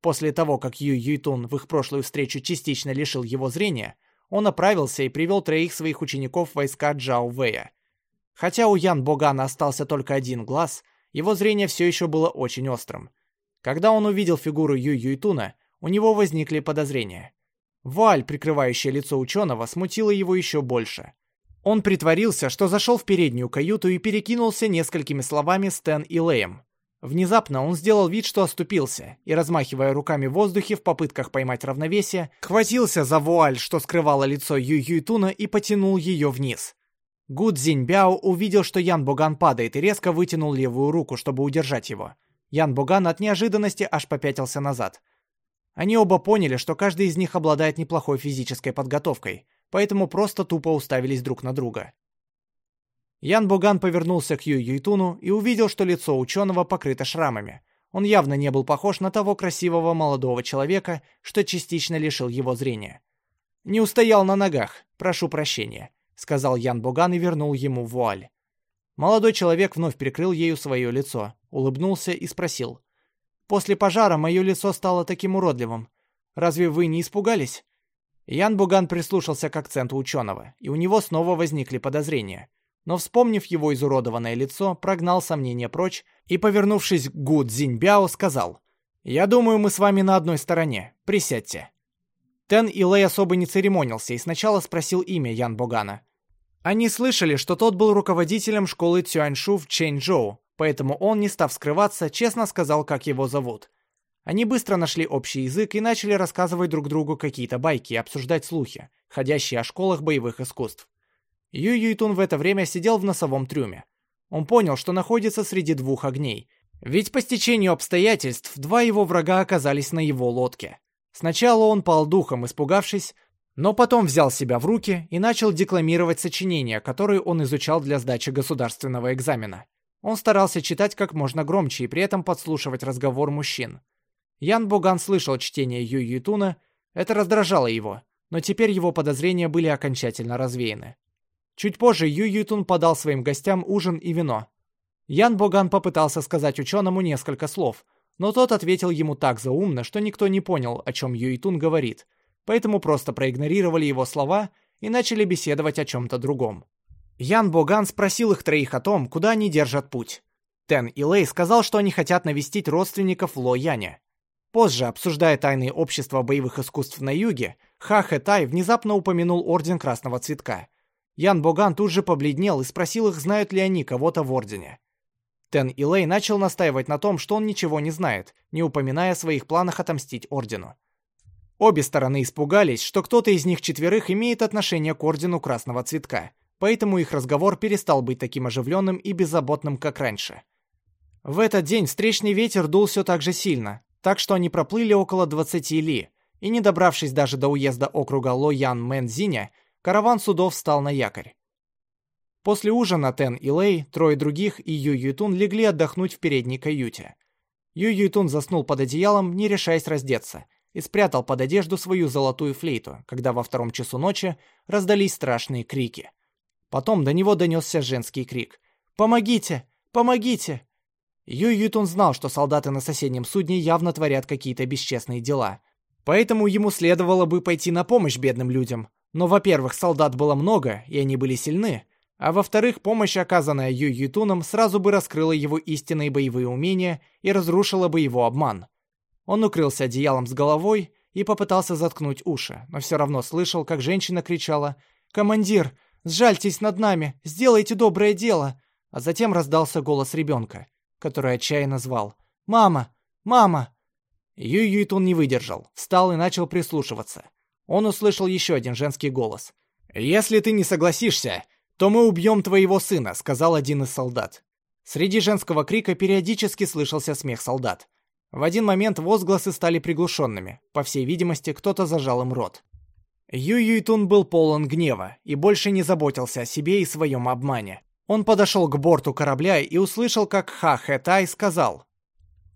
После того, как Юй Юйтун в их прошлую встречу частично лишил его зрения, он оправился и привел троих своих учеников войска Джао Вэя. Хотя у Ян Богана остался только один глаз, его зрение все еще было очень острым. Когда он увидел фигуру Юй Юйтуна, у него возникли подозрения. Вуаль, прикрывающая лицо ученого, смутила его еще больше. Он притворился, что зашел в переднюю каюту и перекинулся несколькими словами с Тен и Леем. Внезапно он сделал вид, что оступился, и, размахивая руками в воздухе в попытках поймать равновесие, хватился за вуаль, что скрывало лицо Юй Юйтуна, и потянул ее вниз. Гу Цзиньбяо увидел, что Ян Боган падает, и резко вытянул левую руку, чтобы удержать его. Ян Боган от неожиданности аж попятился назад. Они оба поняли, что каждый из них обладает неплохой физической подготовкой, поэтому просто тупо уставились друг на друга. Ян Буган повернулся к Юй Юйтуну и увидел, что лицо ученого покрыто шрамами. Он явно не был похож на того красивого молодого человека, что частично лишил его зрения. «Не устоял на ногах, прошу прощения», — сказал Ян Буган и вернул ему вуаль. Молодой человек вновь прикрыл ею свое лицо, улыбнулся и спросил. После пожара мое лицо стало таким уродливым. Разве вы не испугались?» Ян Буган прислушался к акценту ученого, и у него снова возникли подозрения. Но, вспомнив его изуродованное лицо, прогнал сомнения прочь и, повернувшись к Гу Цзиньбяо, сказал, «Я думаю, мы с вами на одной стороне. Присядьте». Тен и Лэй особо не церемонился и сначала спросил имя Ян Богана. Они слышали, что тот был руководителем школы Цюаньшу в Чэньчжоу, поэтому он, не став скрываться, честно сказал, как его зовут. Они быстро нашли общий язык и начали рассказывать друг другу какие-то байки и обсуждать слухи, ходящие о школах боевых искусств. Ю Юйтун в это время сидел в носовом трюме. Он понял, что находится среди двух огней, ведь по стечению обстоятельств два его врага оказались на его лодке. Сначала он пал духом, испугавшись, но потом взял себя в руки и начал декламировать сочинения, которые он изучал для сдачи государственного экзамена. Он старался читать как можно громче и при этом подслушивать разговор мужчин. Ян Буган слышал чтение Ю Ютуна, это раздражало его, но теперь его подозрения были окончательно развеяны. Чуть позже Ю Ютун подал своим гостям ужин и вино. Ян Боган попытался сказать ученому несколько слов, но тот ответил ему так заумно, что никто не понял, о чем Ю Ютун говорит, поэтому просто проигнорировали его слова и начали беседовать о чем-то другом. Ян Боган спросил их троих о том, куда они держат путь. Тен и Лэй сказал, что они хотят навестить родственников Ло Яня. Позже, обсуждая тайные общества боевых искусств на юге, Ха Хэ Тай внезапно упомянул Орден Красного Цветка. Ян Боган тут же побледнел и спросил их, знают ли они кого-то в Ордене. Тен и Лэй начал настаивать на том, что он ничего не знает, не упоминая о своих планах отомстить Ордену. Обе стороны испугались, что кто-то из них четверых имеет отношение к Ордену Красного Цветка, поэтому их разговор перестал быть таким оживленным и беззаботным, как раньше. В этот день встречный ветер дул все так же сильно, так что они проплыли около 20 ли, и не добравшись даже до уезда округа Лоян-Мэнзиня, караван судов встал на якорь. После ужина Тен и Лэй, трое других и Ю Ютун легли отдохнуть в передней каюте. Ю Ютун заснул под одеялом, не решаясь раздеться, и спрятал под одежду свою золотую флейту, когда во втором часу ночи раздались страшные крики. Потом до него донесся женский крик «Помогите! Помогите!» Ю Ютун знал, что солдаты на соседнем судне явно творят какие-то бесчестные дела. Поэтому ему следовало бы пойти на помощь бедным людям. Но, во-первых, солдат было много, и они были сильны. А во-вторых, помощь, оказанная Ю Ютуном, сразу бы раскрыла его истинные боевые умения и разрушила бы его обман. Он укрылся одеялом с головой и попытался заткнуть уши, но все равно слышал, как женщина кричала «Командир, сжальтесь над нами, сделайте доброе дело!» А затем раздался голос ребенка который отчаянно звал. «Мама! Мама!» Юй Юйтун не выдержал, встал и начал прислушиваться. Он услышал еще один женский голос. «Если ты не согласишься, то мы убьем твоего сына», — сказал один из солдат. Среди женского крика периодически слышался смех солдат. В один момент возгласы стали приглушенными. По всей видимости, кто-то зажал им рот. Юй Юйтун был полон гнева и больше не заботился о себе и своем обмане. Он подошел к борту корабля и услышал, как Ха Хэтай сказал.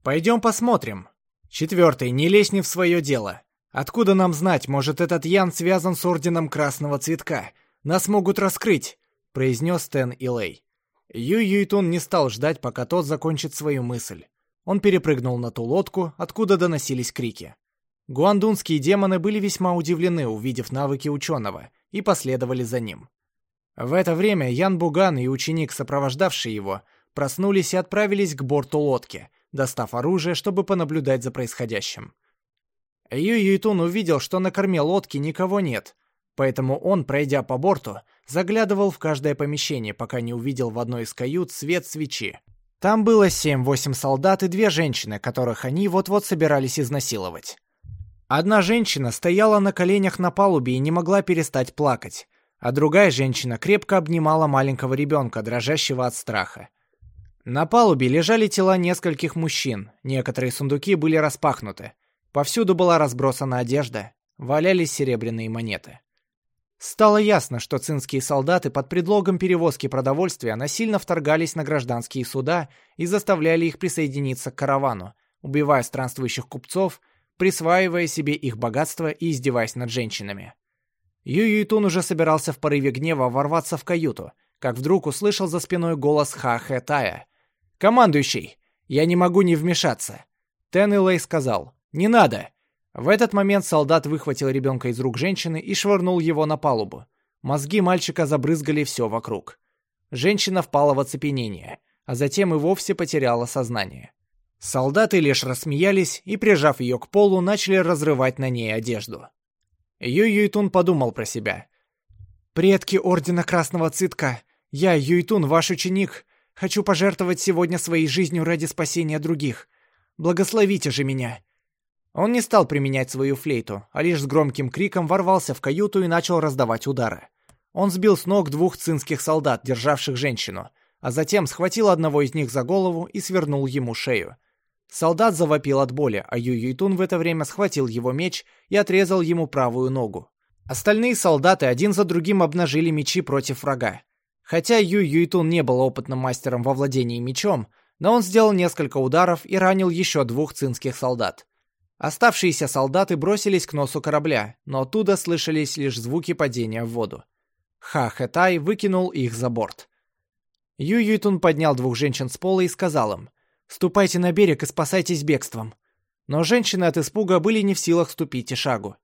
«Пойдем посмотрим. Четвертый, не лезь не в свое дело. Откуда нам знать, может, этот Ян связан с Орденом Красного Цветка? Нас могут раскрыть», — произнес Тен Илэй. Юй Юйтун не стал ждать, пока тот закончит свою мысль. Он перепрыгнул на ту лодку, откуда доносились крики. Гуандунские демоны были весьма удивлены, увидев навыки ученого, и последовали за ним. В это время Ян Буган и ученик, сопровождавший его, проснулись и отправились к борту лодки, достав оружие, чтобы понаблюдать за происходящим. Ю Юйтун увидел, что на корме лодки никого нет, поэтому он, пройдя по борту, заглядывал в каждое помещение, пока не увидел в одной из кают свет свечи. Там было семь-восемь солдат и две женщины, которых они вот-вот собирались изнасиловать. Одна женщина стояла на коленях на палубе и не могла перестать плакать, а другая женщина крепко обнимала маленького ребенка, дрожащего от страха. На палубе лежали тела нескольких мужчин, некоторые сундуки были распахнуты. Повсюду была разбросана одежда, валялись серебряные монеты. Стало ясно, что цинские солдаты под предлогом перевозки продовольствия насильно вторгались на гражданские суда и заставляли их присоединиться к каравану, убивая странствующих купцов, присваивая себе их богатство и издеваясь над женщинами. Ю Юйтун уже собирался в порыве гнева ворваться в каюту, как вдруг услышал за спиной голос Ха Хэ Тая. «Командующий, я не могу не вмешаться». Тен Илэй сказал «Не надо». В этот момент солдат выхватил ребенка из рук женщины и швырнул его на палубу. Мозги мальчика забрызгали все вокруг. Женщина впала в оцепенение, а затем и вовсе потеряла сознание. Солдаты лишь рассмеялись и, прижав ее к полу, начали разрывать на ней одежду. Юй Юйтун подумал про себя. «Предки Ордена Красного Цитка, я, Юйтун, ваш ученик, хочу пожертвовать сегодня своей жизнью ради спасения других. Благословите же меня!» Он не стал применять свою флейту, а лишь с громким криком ворвался в каюту и начал раздавать удары. Он сбил с ног двух цинских солдат, державших женщину, а затем схватил одного из них за голову и свернул ему шею. Солдат завопил от боли, а Ю Юйтун в это время схватил его меч и отрезал ему правую ногу. Остальные солдаты один за другим обнажили мечи против врага. Хотя Ю Юйтун не был опытным мастером во владении мечом, но он сделал несколько ударов и ранил еще двух цинских солдат. Оставшиеся солдаты бросились к носу корабля, но оттуда слышались лишь звуки падения в воду. Ха Хэтай выкинул их за борт. Ю Юйтун поднял двух женщин с пола и сказал им, Ступайте на берег и спасайтесь бегством. Но женщины от испуга были не в силах ступить и шагу.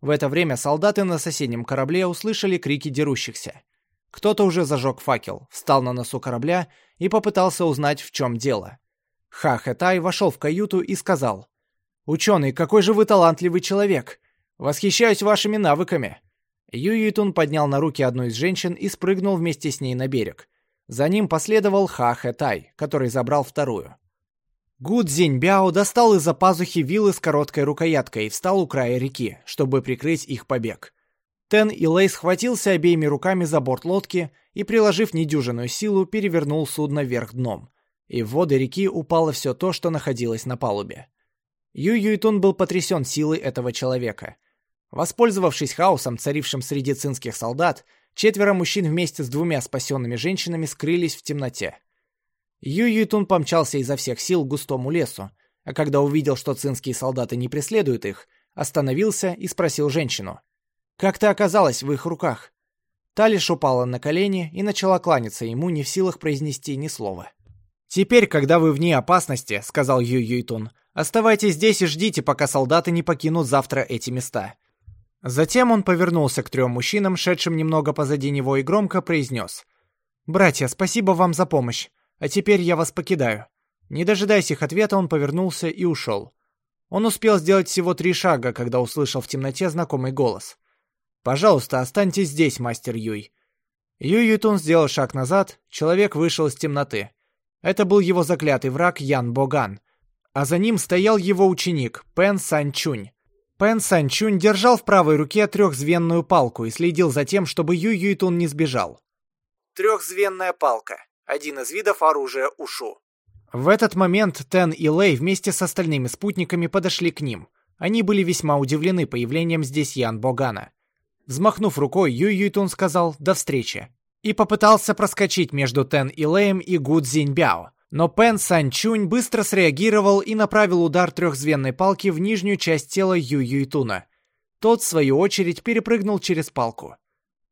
В это время солдаты на соседнем корабле услышали крики дерущихся. Кто-то уже зажег факел, встал на носу корабля и попытался узнать, в чем дело. Ха Хэтай вошел в каюту и сказал. «Ученый, какой же вы талантливый человек! Восхищаюсь вашими навыками!» Ю Юйтун поднял на руки одну из женщин и спрыгнул вместе с ней на берег. За ним последовал Ха Хэтай, который забрал вторую. Гу Цзиньбяо достал из-за пазухи вилы с короткой рукояткой и встал у края реки, чтобы прикрыть их побег. Тен и Лей схватился обеими руками за борт лодки и, приложив недюжинную силу, перевернул судно вверх дном. И в воды реки упало все то, что находилось на палубе. Ю Юйтун был потрясен силой этого человека. Воспользовавшись хаосом, царившим среди цинских солдат, четверо мужчин вместе с двумя спасенными женщинами скрылись в темноте. Ю Юйтун помчался изо всех сил к густому лесу, а когда увидел, что цинские солдаты не преследуют их, остановился и спросил женщину. Как ты оказалась в их руках?» Та лишь упала на колени и начала кланяться ему, не в силах произнести ни слова. «Теперь, когда вы вне опасности», — сказал Ю Юйтун, — «оставайтесь здесь и ждите, пока солдаты не покинут завтра эти места». Затем он повернулся к трем мужчинам, шедшим немного позади него, и громко произнес. «Братья, спасибо вам за помощь, а теперь я вас покидаю». Не дожидаясь их ответа, он повернулся и ушел. Он успел сделать всего три шага, когда услышал в темноте знакомый голос. Пожалуйста, останьтесь здесь, мастер Юй. Юй Ютун сделал шаг назад, человек вышел из темноты. Это был его заклятый враг Ян Боган, а за ним стоял его ученик Пен Санчунь. Пен Санчунь держал в правой руке трехзвенную палку и следил за тем, чтобы Юй Юйтун не сбежал. Трехзвенная палка. Один из видов оружия Ушу. В этот момент Тен и Лэй вместе с остальными спутниками подошли к ним. Они были весьма удивлены появлением здесь Ян Богана. Взмахнув рукой, Юй Юйтун сказал «до встречи» и попытался проскочить между Тен и Лэем и Гу Цзиньбяо. Но Пен Санчунь быстро среагировал и направил удар трехзвенной палки в нижнюю часть тела Ю Юйтуна. Тот, в свою очередь, перепрыгнул через палку.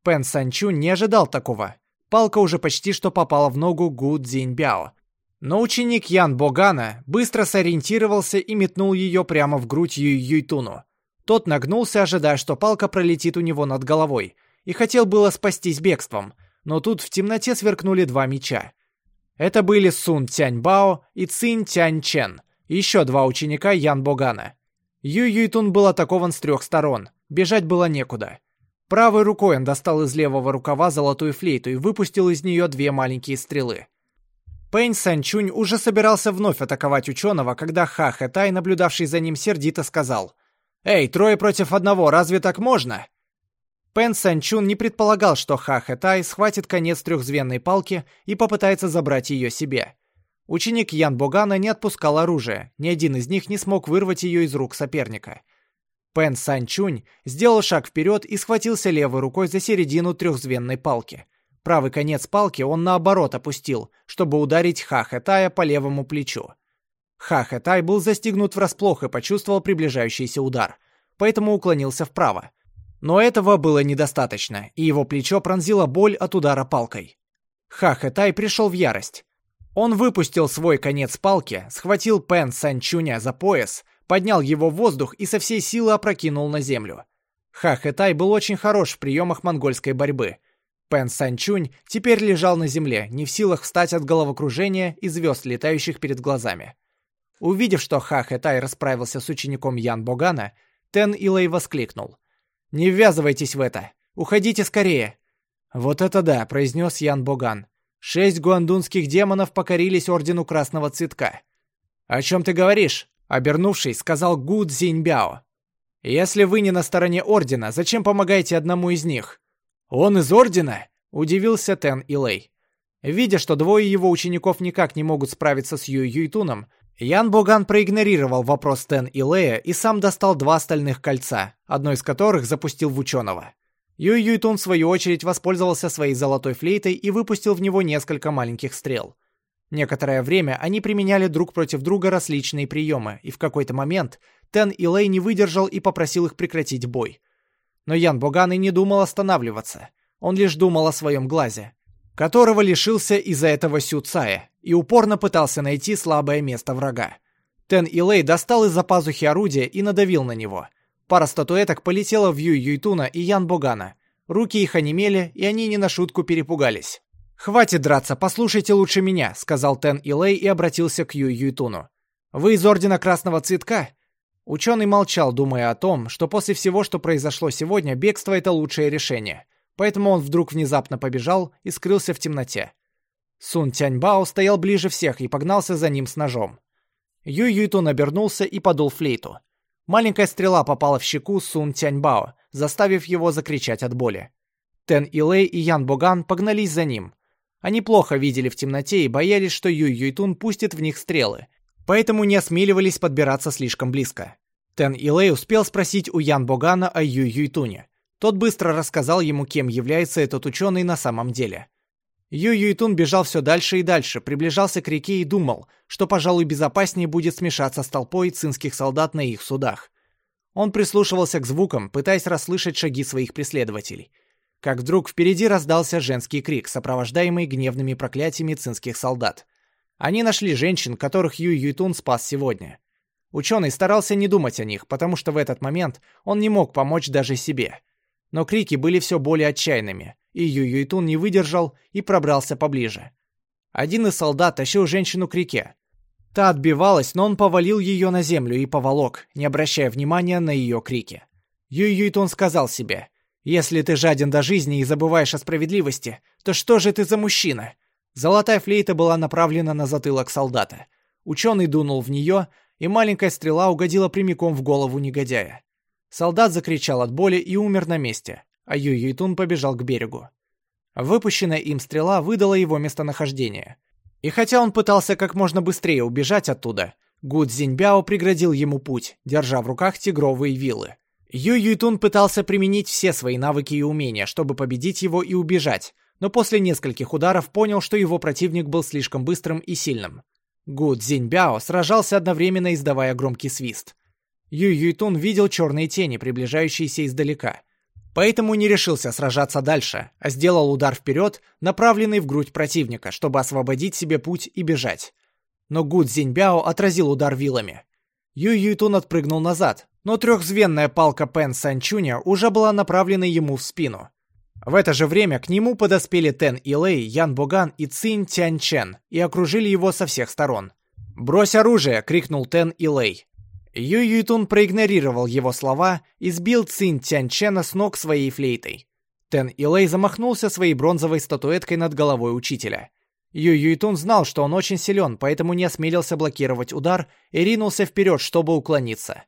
Пен Санчунь не ожидал такого. Палка уже почти что попала в ногу Гу Цзиньбяо. Но ученик Ян Богана быстро сориентировался и метнул ее прямо в грудь Ю Юйтуну. Тот нагнулся, ожидая, что палка пролетит у него над головой, и хотел было спастись бегством, но тут в темноте сверкнули два меча. Это были Сун Тяньбао и Цин Тяньчен, еще два ученика Ян Богана. Ю Юйтун был атакован с трех сторон, бежать было некуда. Правой рукой он достал из левого рукава золотую флейту и выпустил из нее две маленькие стрелы. Пэнь Санчунь уже собирался вновь атаковать ученого, когда Ха Хэтай, наблюдавший за ним, сердито сказал — «Эй, трое против одного, разве так можно?» Пен Санчун не предполагал, что Ха Хэтай схватит конец трехзвенной палки и попытается забрать ее себе. Ученик Ян Богана не отпускал оружие, ни один из них не смог вырвать ее из рук соперника. Пен Санчунь сделал шаг вперед и схватился левой рукой за середину трехзвенной палки. Правый конец палки он наоборот опустил, чтобы ударить Ха Хэтая по левому плечу. Ха-Хэтай был застигнут врасплох и почувствовал приближающийся удар, поэтому уклонился вправо. Но этого было недостаточно, и его плечо пронзила боль от удара палкой. Ха-Хэтай пришел в ярость. Он выпустил свой конец палки, схватил Пен Санчуня за пояс, поднял его в воздух и со всей силы опрокинул на землю. Ха-Хэтай был очень хорош в приемах монгольской борьбы. Пен Санчунь теперь лежал на земле, не в силах встать от головокружения и звезд, летающих перед глазами. Увидев, что Ха Хэтай расправился с учеником Ян Богана, Тен Илэй воскликнул. «Не ввязывайтесь в это! Уходите скорее!» «Вот это да!» — произнес Ян Боган. «Шесть гуандунских демонов покорились Ордену Красного Цветка». «О чем ты говоришь?» — обернувшись, сказал Гу Цзиньбяо. «Если вы не на стороне Ордена, зачем помогаете одному из них?» «Он из Ордена?» — удивился Тен Илэй. Видя, что двое его учеников никак не могут справиться с Юй Юйтуном, Ян Боган проигнорировал вопрос Тен и Лея и сам достал два стальных кольца, одно из которых запустил в ученого. Юй Юйтун, в свою очередь, воспользовался своей золотой флейтой и выпустил в него несколько маленьких стрел. Некоторое время они применяли друг против друга различные приемы, и в какой-то момент Тен и Лей не выдержал и попросил их прекратить бой. Но Ян Боган и не думал останавливаться. Он лишь думал о своем глазе которого лишился из-за этого Сю Цая, и упорно пытался найти слабое место врага. Тен Илэй достал из-за пазухи орудие и надавил на него. Пара статуэток полетела в Юй Юйтуна и Ян Богана. Руки их онемели, и они не на шутку перепугались. «Хватит драться, послушайте лучше меня», — сказал Тен Илэй и обратился к Юй Юйтуну. «Вы из Ордена Красного Цветка?» Ученый молчал, думая о том, что после всего, что произошло сегодня, бегство — это лучшее решение — поэтому он вдруг внезапно побежал и скрылся в темноте. Сун Тяньбао стоял ближе всех и погнался за ним с ножом. Ю Юйтун обернулся и подул флейту. Маленькая стрела попала в щеку Сун Тяньбао, заставив его закричать от боли. Тен Илэй и Ян Боган погнались за ним. Они плохо видели в темноте и боялись, что Юй Юйтун пустит в них стрелы, поэтому не осмеливались подбираться слишком близко. Тен Илэй успел спросить у Ян Богана о Юй Юйтуне. Тот быстро рассказал ему, кем является этот ученый на самом деле. Юй Юйтун бежал все дальше и дальше, приближался к реке и думал, что, пожалуй, безопаснее будет смешаться с толпой цинских солдат на их судах. Он прислушивался к звукам, пытаясь расслышать шаги своих преследователей. Как вдруг впереди раздался женский крик, сопровождаемый гневными проклятиями цинских солдат. Они нашли женщин, которых Юй Юйтун спас сегодня. Ученый старался не думать о них, потому что в этот момент он не мог помочь даже себе. Но крики были все более отчаянными и Ю Юйтун не выдержал и пробрался поближе. Один из солдат тащил женщину к реке. Та отбивалась, но он повалил ее на землю и поволок, не обращая внимания на ее крики. Ю Юйтун сказал себе, «Если ты жаден до жизни и забываешь о справедливости, то что же ты за мужчина?» Золотая флейта была направлена на затылок солдата. Ученый дунул в нее, и маленькая стрела угодила прямиком в голову негодяя. Солдат закричал от боли и умер на месте, а Ю Юйтун побежал к берегу. Выпущенная им стрела выдала его местонахождение. И хотя он пытался как можно быстрее убежать оттуда, Гу Цзиньбяо преградил ему путь, держа в руках тигровые вилы. Ю Юйтун пытался применить все свои навыки и умения, чтобы победить его и убежать, но после нескольких ударов понял, что его противник был слишком быстрым и сильным. Гу Цзиньбяо сражался одновременно, издавая громкий свист. Ю Юйтун видел черные тени, приближающиеся издалека. Поэтому не решился сражаться дальше, а сделал удар вперед, направленный в грудь противника, чтобы освободить себе путь и бежать. Но Гу Цзиньбяо отразил удар вилами. Юй Юйтун отпрыгнул назад, но трехзвенная палка Пен Санчуня уже была направлена ему в спину. В это же время к нему подоспели Тен Илэй, Ян Боган и Цин Тяньчен и окружили его со всех сторон. «Брось оружие!» — крикнул Тен Илэй. Юй Юйтун проигнорировал его слова и сбил Цин Тяньчена с ног своей флейтой. Тен Илэй замахнулся своей бронзовой статуэткой над головой учителя. Юй Юйтун знал, что он очень силен, поэтому не осмелился блокировать удар и ринулся вперед, чтобы уклониться.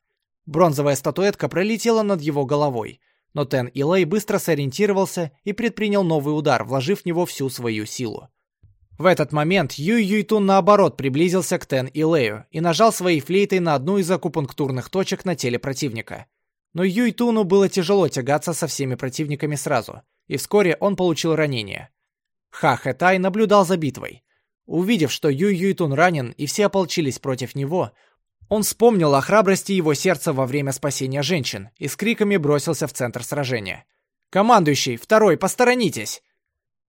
Бронзовая статуэтка пролетела над его головой, но Тен Илэй быстро сориентировался и предпринял новый удар, вложив в него всю свою силу. В этот момент Юй Юйтун наоборот приблизился к Тен Илею и нажал своей флейтой на одну из акупунктурных точек на теле противника. Но Юй Туну было тяжело тягаться со всеми противниками сразу, и вскоре он получил ранение. Ха Хэтай наблюдал за битвой. Увидев, что Юй Юйтун ранен и все ополчились против него, он вспомнил о храбрости его сердца во время спасения женщин и с криками бросился в центр сражения. «Командующий, второй, посторонитесь!»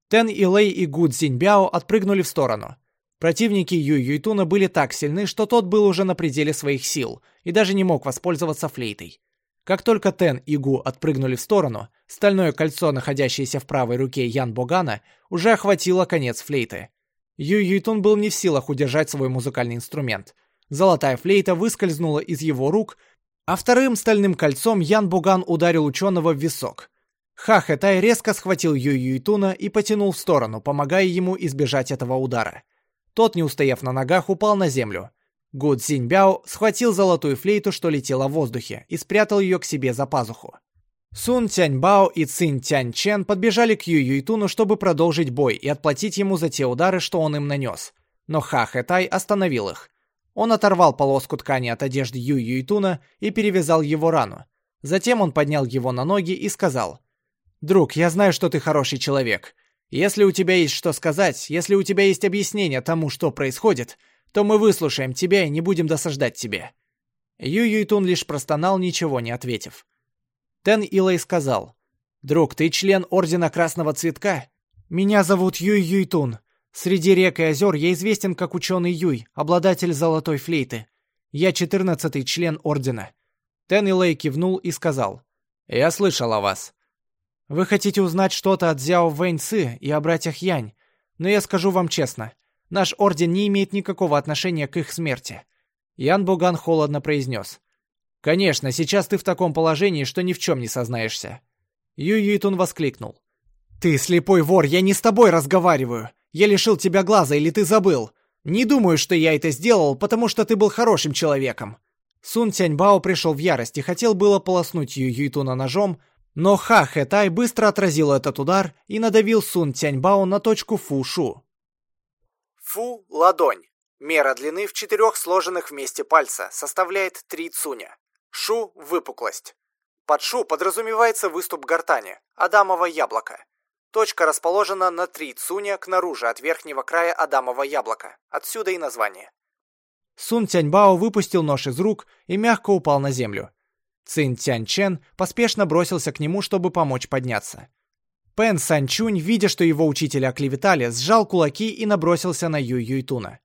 Тен Илэй и Гу Цзиньбяо отпрыгнули в сторону. Противники Юй Юйтуна были так сильны, что тот был уже на пределе своих сил и даже не мог воспользоваться флейтой. Как только Тен и Гу отпрыгнули в сторону, стальное кольцо, находящееся в правой руке Ян Богана, уже охватило конец флейты. Юй Юйтун был не в силах удержать свой музыкальный инструмент. Золотая флейта выскользнула из его рук, а вторым стальным кольцом Ян Боган ударил ученого в висок. Ха Хэтай резко схватил Юй Юйтуна и потянул в сторону, помогая ему избежать этого удара. Тот, не устояв на ногах, упал на землю. Гу Цзиньбяо схватил золотую флейту, что летела в воздухе, и спрятал ее к себе за пазуху. Сун Тяньбао и Цин Тяньчен подбежали к Юй Юйтуну, чтобы продолжить бой и отплатить ему за те удары, что он им нанес. Но Ха Хэтай остановил их. Он оторвал полоску ткани от одежды Юй Юйтуна и перевязал его рану. Затем он поднял его на ноги и сказал — «Друг, я знаю, что ты хороший человек. Если у тебя есть что сказать, если у тебя есть объяснение тому, что происходит, то мы выслушаем тебя и не будем досаждать тебе». Ю Юйтун лишь простонал, ничего не ответив. Тен Илэй сказал, «Друг, ты член Ордена Красного Цветка? Меня зовут Юй Юйтун. Среди рек и озер я известен как ученый Юй, обладатель золотой флейты. Я четырнадцатый член Ордена». Тен Илэй кивнул и сказал, «Я слышал о вас. Вы хотите узнать что-то от Зяо Вэньцы и о братьях Янь, но я скажу вам честно, наш орден не имеет никакого отношения к их смерти. Ян Буган холодно произнес. «Конечно, сейчас ты в таком положении, что ни в чем не сознаешься». Ю Юйтун воскликнул. «Ты слепой вор, я не с тобой разговариваю. Я лишил тебя глаза, или ты забыл? Не думаю, что я это сделал, потому что ты был хорошим человеком. Сун Тяньбао пришел в ярость и хотел было полоснуть Ю Юйтуна ножом, но Ха Хэтай быстро отразил этот удар и надавил Сун Тяньбао на точку Фу Шу. Фу – ладонь. Мера длины в четырех сложенных вместе пальца составляет 3 цуня. Шу – выпуклость. Под шу подразумевается выступ гортани, адамово яблоко. Точка расположена на 3 цуня к наружу от верхнего края адамового яблока. Отсюда и название. Сун Тяньбао выпустил нож из рук и мягко упал на землю. Цин Тяньчен поспешно бросился к нему, чтобы помочь подняться. Пен Санчунь, видя, что его учителя оклеветали, сжал кулаки и набросился на Юй Юйтуна.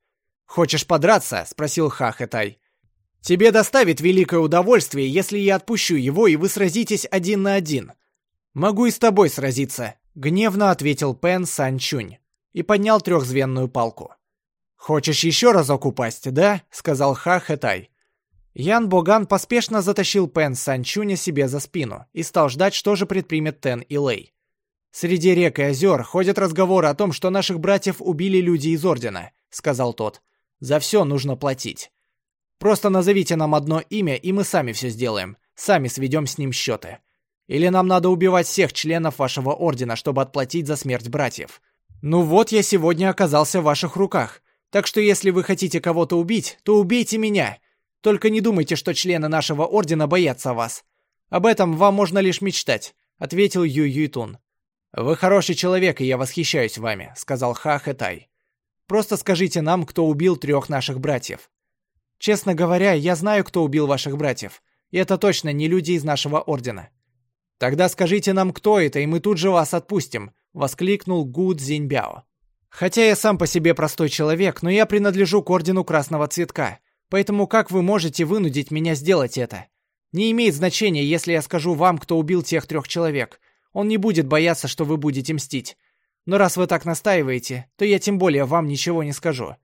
«Хочешь подраться?» — спросил Ха Хэтай. «Тебе доставит великое удовольствие, если я отпущу его, и вы сразитесь один на один». «Могу и с тобой сразиться», — гневно ответил Пен Санчунь и поднял трехзвенную палку. «Хочешь еще разок упасть, да?» — сказал Ха Хэтай. Ян Боган поспешно затащил Пен Санчуня себе за спину и стал ждать, что же предпримет Тен и Лэй. «Среди рек и озер ходят разговоры о том, что наших братьев убили люди из Ордена», — сказал тот. «За все нужно платить. Просто назовите нам одно имя, и мы сами все сделаем. Сами сведем с ним счеты. Или нам надо убивать всех членов вашего Ордена, чтобы отплатить за смерть братьев. Ну вот я сегодня оказался в ваших руках. Так что если вы хотите кого-то убить, то убейте меня. Только не думайте, что члены нашего ордена боятся вас. Об этом вам можно лишь мечтать», — ответил Ю Юйтун. «Вы хороший человек, и я восхищаюсь вами», — сказал Ха Хэтай. «Просто скажите нам, кто убил трех наших братьев». «Честно говоря, я знаю, кто убил ваших братьев, и это точно не люди из нашего ордена». «Тогда скажите нам, кто это, и мы тут же вас отпустим», — воскликнул Гу Цзиньбяо. «Хотя я сам по себе простой человек, но я принадлежу к ордену Красного Цветка. Поэтому как вы можете вынудить меня сделать это? Не имеет значения, если я скажу вам, кто убил тех трех человек. Он не будет бояться, что вы будете мстить. Но раз вы так настаиваете, то я тем более вам ничего не скажу.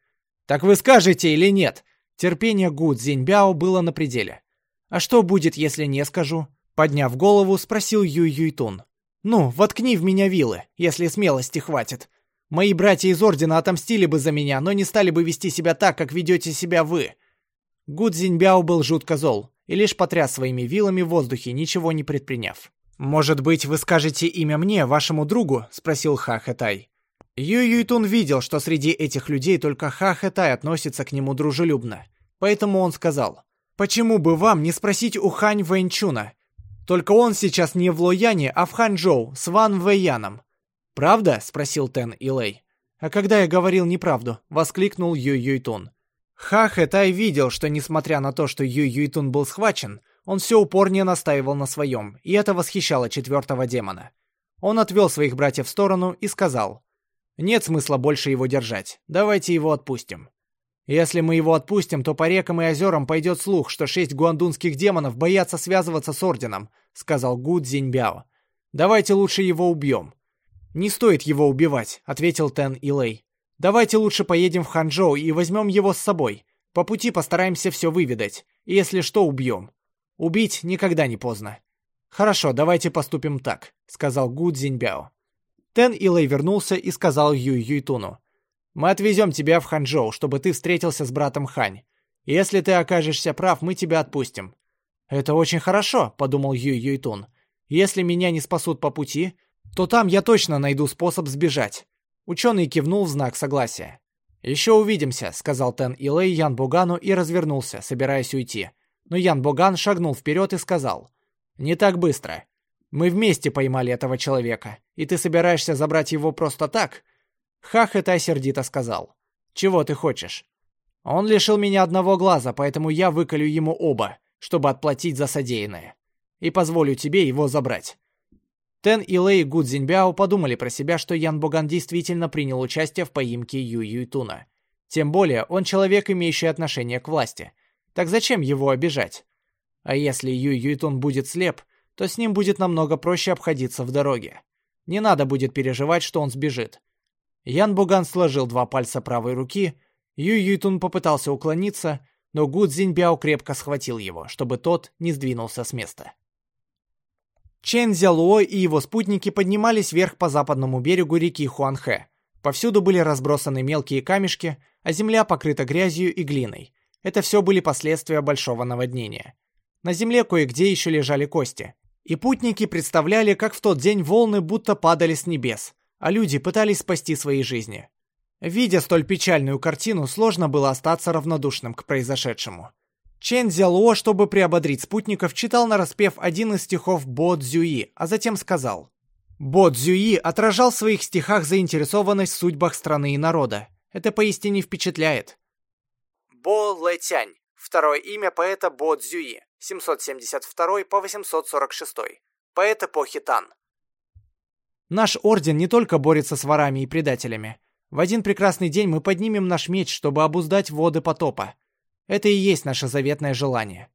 Так вы скажете или нет? Терпение Гу Цзиньбяо было на пределе. А что будет, если не скажу? Подняв голову, спросил Юй Юйтун. Ну, воткни в меня вилы, если смелости хватит. Мои братья из Ордена отомстили бы за меня, но не стали бы вести себя так, как ведете себя вы. Гу Цзиньбяо был жутко зол и лишь потряс своими вилами в воздухе, ничего не предприняв. «Может быть, вы скажете имя мне, вашему другу?» — спросил Ха Хэтай. Ю Юйтун видел, что среди этих людей только Ха Хэтай относится к нему дружелюбно. Поэтому он сказал, «Почему бы вам не спросить у Хань Вэньчуна? Только он сейчас не в Лояне, а в Ханчжоу с Ван Вэйяном». «Правда?» — спросил Тен Илэй. «А когда я говорил неправду?» — воскликнул Ю Юйтун. Ха Хэтай видел, что несмотря на то, что Юй Юйтун был схвачен, он все упорнее настаивал на своем, и это восхищало четвертого демона. Он отвел своих братьев в сторону и сказал, «Нет смысла больше его держать, давайте его отпустим. Если мы его отпустим, то по рекам и озерам пойдет слух, что шесть гуандунских демонов боятся связываться с Орденом», сказал Гу Цзиньбяо. «Давайте лучше его убьем». «Не стоит его убивать», — ответил Тен Илэй. Давайте лучше поедем в Ханчжоу и возьмем его с собой. По пути постараемся все выведать. И если что, убьем. Убить никогда не поздно. Хорошо, давайте поступим так, сказал Гу Цзиньбяо. Тен Илэй вернулся и сказал Юй Юйтуну. Мы отвезем тебя в Ханчжоу, чтобы ты встретился с братом Хань. Если ты окажешься прав, мы тебя отпустим. Это очень хорошо, подумал Юй Юйтун. Если меня не спасут по пути, то там я точно найду способ сбежать. Ученый кивнул в знак согласия. «Еще увидимся», — сказал Тен Илэй Ян Богану и развернулся, собираясь уйти. Но Ян Боган шагнул вперед и сказал. «Не так быстро. Мы вместе поймали этого человека, и ты собираешься забрать его просто так?» Хах это сердито сказал. «Чего ты хочешь?» «Он лишил меня одного глаза, поэтому я выколю ему оба, чтобы отплатить за содеянное. И позволю тебе его забрать. Тен и Лэй Гудзиньбяо подумали про себя, что Ян Боган действительно принял участие в поимке Ю Юйтуна. Тем более, он человек, имеющий отношение к власти. Так зачем его обижать? А если Ю Юйтун будет слеп, то с ним будет намного проще обходиться в дороге. Не надо будет переживать, что он сбежит. Ян Буган сложил два пальца правой руки, Ю Юйтун попытался уклониться, но Гу Цзиньбяо крепко схватил его, чтобы тот не сдвинулся с места. Чен Зялуо и его спутники поднимались вверх по западному берегу реки Хуанхэ. Повсюду были разбросаны мелкие камешки, а земля покрыта грязью и глиной. Это все были последствия большого наводнения. На земле кое-где еще лежали кости. И путники представляли, как в тот день волны будто падали с небес, а люди пытались спасти свои жизни. Видя столь печальную картину, сложно было остаться равнодушным к произошедшему. Чен Зялуо, чтобы приободрить спутников, читал нараспев один из стихов Бо Цзюи, а затем сказал. Бо Цзюи отражал в своих стихах заинтересованность в судьбах страны и народа. Это поистине впечатляет. Бо Лэтянь. Второе имя поэта Бо Цзюи. 772 по 846. Поэт эпохи Тан. Наш орден не только борется с ворами и предателями. В один прекрасный день мы поднимем наш меч, чтобы обуздать воды потопа. Это и есть наше заветное желание.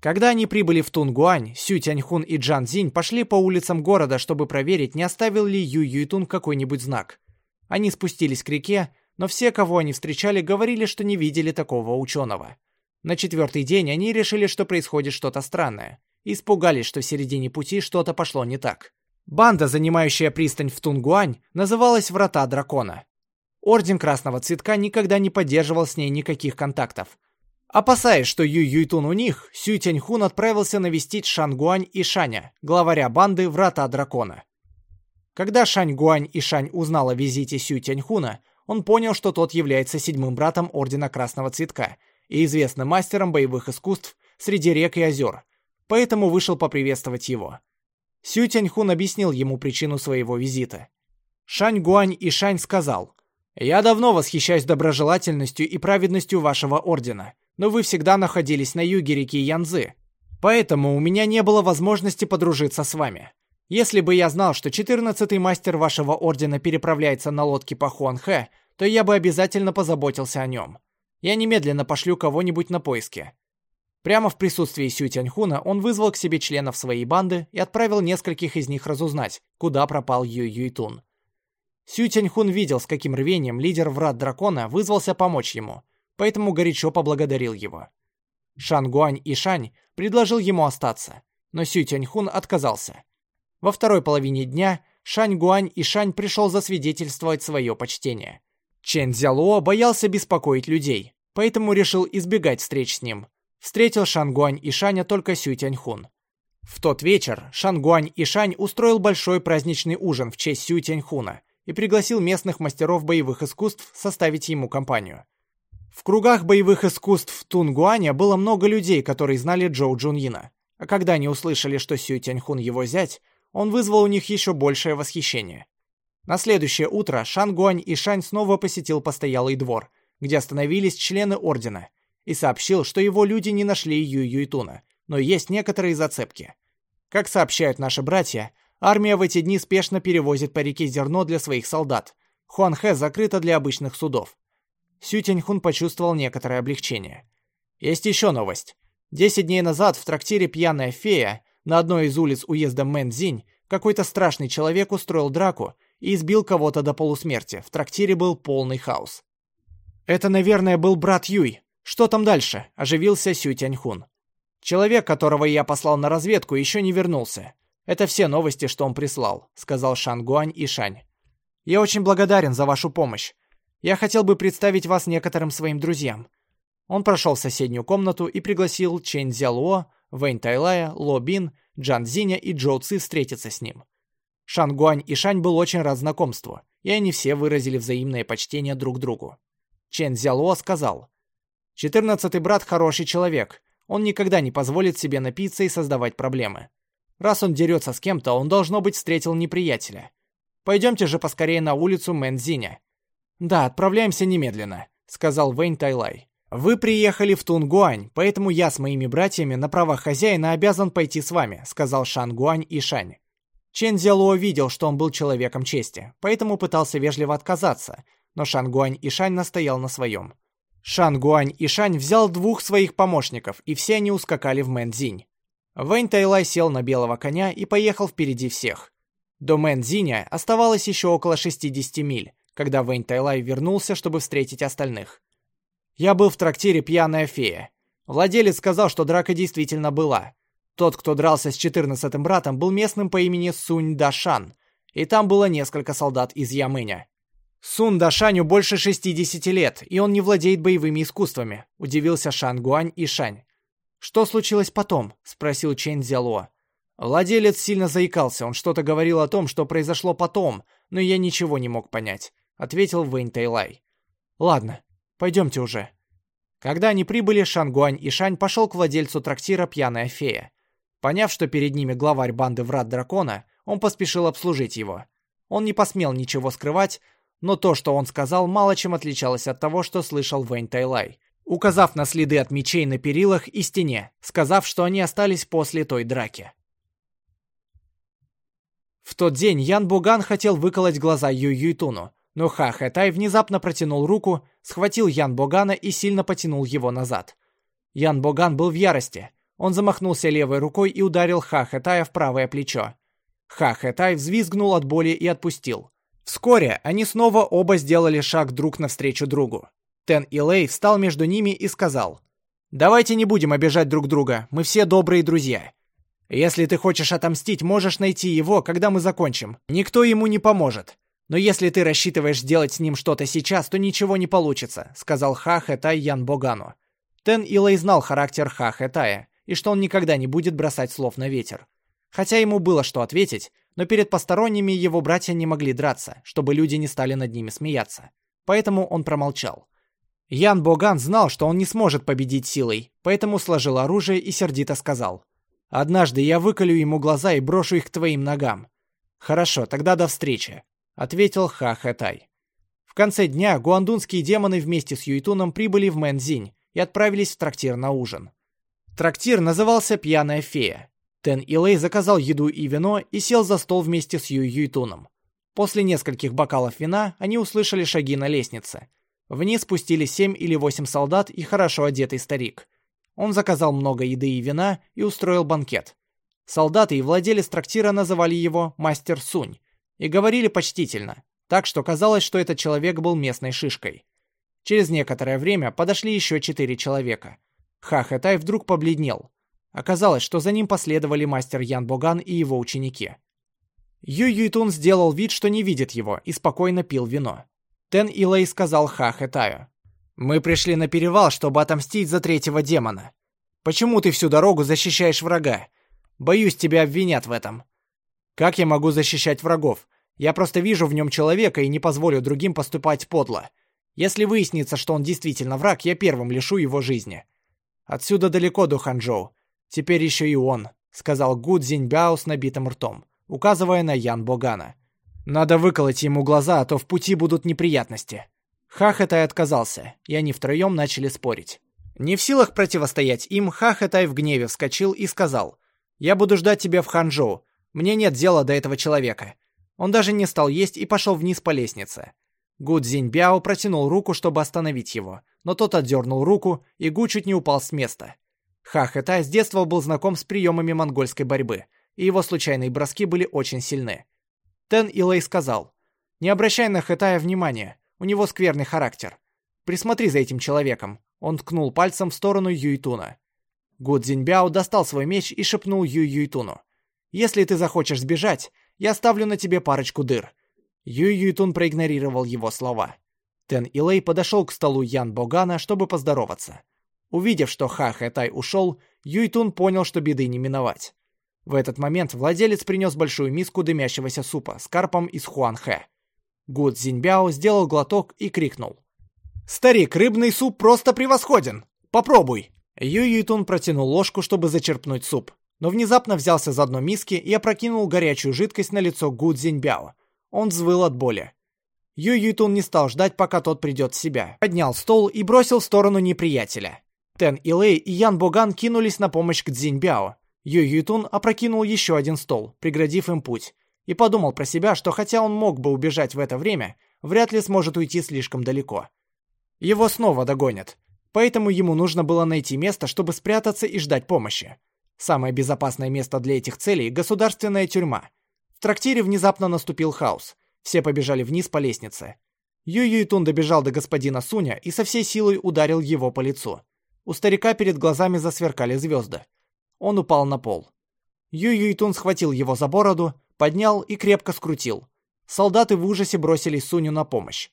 Когда они прибыли в Тунгуань, Сю Тяньхун и Джан Зинь пошли по улицам города, чтобы проверить, не оставил ли Ю Юйтун какой-нибудь знак. Они спустились к реке, но все, кого они встречали, говорили, что не видели такого ученого. На четвертый день они решили, что происходит что-то странное. Испугались, что в середине пути что-то пошло не так. Банда, занимающая пристань в Тунгуань, называлась «Врата Дракона». Орден Красного Цветка никогда не поддерживал с ней никаких контактов. Опасаясь, что Юй Юйтун у них, Сюй Тяньхун отправился навестить Шангуань и Шаня, главаря банды Врата Дракона. Когда Шань Гуань и Шань узнал о визите Сюй Тяньхуна, он понял, что тот является седьмым братом Ордена Красного Цветка и известным мастером боевых искусств среди рек и озер, поэтому вышел поприветствовать его. Сюй Тяньхун объяснил ему причину своего визита. Шань Гуань и Шань сказал – я давно восхищаюсь доброжелательностью и праведностью вашего ордена, но вы всегда находились на юге реки Янзы, поэтому у меня не было возможности подружиться с вами. Если бы я знал, что четырнадцатый мастер вашего ордена переправляется на лодке по Хуанхэ, то я бы обязательно позаботился о нем. Я немедленно пошлю кого-нибудь на поиски. Прямо в присутствии Сю Тяньхуна он вызвал к себе членов своей банды и отправил нескольких из них разузнать, куда пропал Ю Юйтун. Сю Тяньхун видел, с каким рвением лидер врат дракона вызвался помочь ему, поэтому горячо поблагодарил его. Шан Гуань и Шань предложил ему остаться, но Сю Тяньхун отказался. Во второй половине дня Шань Гуань и Шань пришел засвидетельствовать свое почтение. Чен Цзялуо боялся беспокоить людей, поэтому решил избегать встреч с ним. Встретил Шан Гуань и Шаня только Сю Тяньхун. В тот вечер Шан Гуань и Шань устроил большой праздничный ужин в честь Сю Тяньхуна – и пригласил местных мастеров боевых искусств составить ему компанию. В кругах боевых искусств Тунгуаня было много людей, которые знали Джоу Джуньина. А когда они услышали, что Сю Тяньхун его зять, он вызвал у них еще большее восхищение. На следующее утро Шан Гуань и Шань снова посетил постоялый двор, где остановились члены ордена, и сообщил, что его люди не нашли Ю Юйтуна, но есть некоторые зацепки. Как сообщают наши братья, Армия в эти дни спешно перевозит по реке зерно для своих солдат. Хуанхэ закрыта для обычных судов. Сю Тяньхун почувствовал некоторое облегчение. Есть еще новость. Десять дней назад в трактире «Пьяная фея» на одной из улиц уезда Мэнзинь какой-то страшный человек устроил драку и избил кого-то до полусмерти. В трактире был полный хаос. «Это, наверное, был брат Юй. Что там дальше?» – оживился Сю Тяньхун. «Человек, которого я послал на разведку, еще не вернулся. «Это все новости, что он прислал», — сказал Шан Гуань и Шань. «Я очень благодарен за вашу помощь. Я хотел бы представить вас некоторым своим друзьям». Он прошел в соседнюю комнату и пригласил Чэнь Цзялуо, Вэнь Тайлая, Ло Бин, Джан Зиня и Джоу Ци встретиться с ним. Шан Гуань и Шань был очень рад знакомству, и они все выразили взаимное почтение друг другу. Чэнь Цзялуо сказал, «Четырнадцатый брат хороший человек, он никогда не позволит себе напиться и создавать проблемы. Раз он дерется с кем-то, он, должно быть, встретил неприятеля. Пойдемте же поскорее на улицу Мэнзиня. Да, отправляемся немедленно, сказал Вэнь Тайлай. Вы приехали в Тунгуань, поэтому я с моими братьями на правах хозяина обязан пойти с вами, сказал Шан Гуань и Шань. Чен Зялуо видел, что он был человеком чести, поэтому пытался вежливо отказаться, но Шан Гуань и Шань настоял на своем. Шан Гуань и Шань взял двух своих помощников, и все они ускакали в Мэнзинь. Вэнь Тайлай сел на белого коня и поехал впереди всех. До Мэнзиня оставалось еще около 60 миль, когда Вэнь Тайлай вернулся, чтобы встретить остальных. Я был в трактире «Пьяная фея». Владелец сказал, что драка действительно была. Тот, кто дрался с четырнадцатым братом, был местным по имени Сунь Дашан, и там было несколько солдат из Ямыня. Сун Дашаню больше 60 лет, и он не владеет боевыми искусствами, удивился Шан Гуань и Шань. Что случилось потом? спросил Чэнь Зяло. Владелец сильно заикался, он что-то говорил о том, что произошло потом, но я ничего не мог понять, ответил Вэнь Тайлай. Ладно, пойдемте уже. Когда они прибыли, Шангуань и Шань пошел к владельцу трактира «Пьяная фея». Поняв, что перед ними главарь банды Врат Дракона, он поспешил обслужить его. Он не посмел ничего скрывать, но то, что он сказал, мало чем отличалось от того, что слышал Вэнь Тайлай, указав на следы от мечей на перилах и стене, сказав, что они остались после той драки. В тот день Ян Буган хотел выколоть глаза Юй Юйтуну, но Ха Хэтай внезапно протянул руку, схватил Ян Богана и сильно потянул его назад. Ян Боган был в ярости. Он замахнулся левой рукой и ударил Ха Хэтая в правое плечо. Ха Хэтай взвизгнул от боли и отпустил. Вскоре они снова оба сделали шаг друг навстречу другу. Тен и Лэй встал между ними и сказал, «Давайте не будем обижать друг друга, мы все добрые друзья. Если ты хочешь отомстить, можешь найти его, когда мы закончим. Никто ему не поможет. Но если ты рассчитываешь сделать с ним что-то сейчас, то ничего не получится», — сказал Ха Хэтай Ян Богану. Тен Илэй знал характер Ха Хэтая, и что он никогда не будет бросать слов на ветер. Хотя ему было что ответить, но перед посторонними его братья не могли драться, чтобы люди не стали над ними смеяться. Поэтому он промолчал. Ян Боган знал, что он не сможет победить силой, поэтому сложил оружие и сердито сказал. «Однажды я выколю ему глаза и брошу их к твоим ногам». «Хорошо, тогда до встречи», — ответил Ха Хэтай. В конце дня гуандунские демоны вместе с Юйтуном прибыли в Мэнзинь и отправились в трактир на ужин. Трактир назывался «Пьяная фея». Тен Илэй заказал еду и вино и сел за стол вместе с Юй Юйтуном. После нескольких бокалов вина они услышали шаги на лестнице. Вниз спустились семь или восемь солдат и хорошо одетый старик. Он заказал много еды и вина и устроил банкет. Солдаты и владелец трактира называли его «Мастер Сунь» и говорили почтительно, так что казалось, что этот человек был местной шишкой. Через некоторое время подошли еще четыре человека. Ха Хэтай вдруг побледнел. Оказалось, что за ним последовали мастер Ян Боган и его ученики. Юй Юйтун сделал вид, что не видит его, и спокойно пил вино. Тен Илэй сказал Ха Хэтаю. «Мы пришли на перевал, чтобы отомстить за третьего демона. Почему ты всю дорогу защищаешь врага? Боюсь, тебя обвинят в этом». «Как я могу защищать врагов? Я просто вижу в нем человека и не позволю другим поступать подло. Если выяснится, что он действительно враг, я первым лишу его жизни. Отсюда далеко до Ханчжоу. Теперь еще и он», — сказал Гу Цзиньбяо с набитым ртом, указывая на Ян Богана. «Надо выколоть ему глаза, а то в пути будут неприятности». Хахатай отказался, и они втроем начали спорить. Не в силах противостоять им, Хахатай в гневе вскочил и сказал, «Я буду ждать тебя в Ханчжоу. Мне нет дела до этого человека». Он даже не стал есть и пошел вниз по лестнице. Гу Цзиньбяо протянул руку, чтобы остановить его, но тот отдернул руку, и Гу чуть не упал с места. Ха Хэтай с детства был знаком с приемами монгольской борьбы, и его случайные броски были очень сильны. Тен Илэй сказал, «Не обращай на Хэтая внимания, у него скверный характер. Присмотри за этим человеком». Он ткнул пальцем в сторону Юйтуна. Гу Цзиньбяо достал свой меч и шепнул Юй Юйтуну. «Если ты захочешь сбежать, я ставлю на тебе парочку дыр». Юй Юйтун проигнорировал его слова. Тен Илэй подошел к столу Ян Богана, чтобы поздороваться. Увидев, что Ха Хэтай ушел, Юйтун понял, что беды не миновать. В этот момент владелец принес большую миску дымящегося супа с карпом из Хуанхэ. Гу Цзиньбяо сделал глоток и крикнул. «Старик, рыбный суп просто превосходен! Попробуй!» Ю Юйтун протянул ложку, чтобы зачерпнуть суп, но внезапно взялся за дно миски и опрокинул горячую жидкость на лицо Гу Цзиньбяо. Он взвыл от боли. Ю Юйтун не стал ждать, пока тот придет в себя. Поднял стол и бросил в сторону неприятеля. Тен Илэй и Ян Боган кинулись на помощь к Цзиньбяо. Ю Ютун опрокинул еще один стол, преградив им путь, и подумал про себя, что хотя он мог бы убежать в это время, вряд ли сможет уйти слишком далеко. Его снова догонят, поэтому ему нужно было найти место, чтобы спрятаться и ждать помощи. Самое безопасное место для этих целей – государственная тюрьма. В трактире внезапно наступил хаос. Все побежали вниз по лестнице. Ю Юйтун добежал до господина Суня и со всей силой ударил его по лицу. У старика перед глазами засверкали звезды. Он упал на пол. Ю Юйтун схватил его за бороду, поднял и крепко скрутил. Солдаты в ужасе бросились Суню на помощь.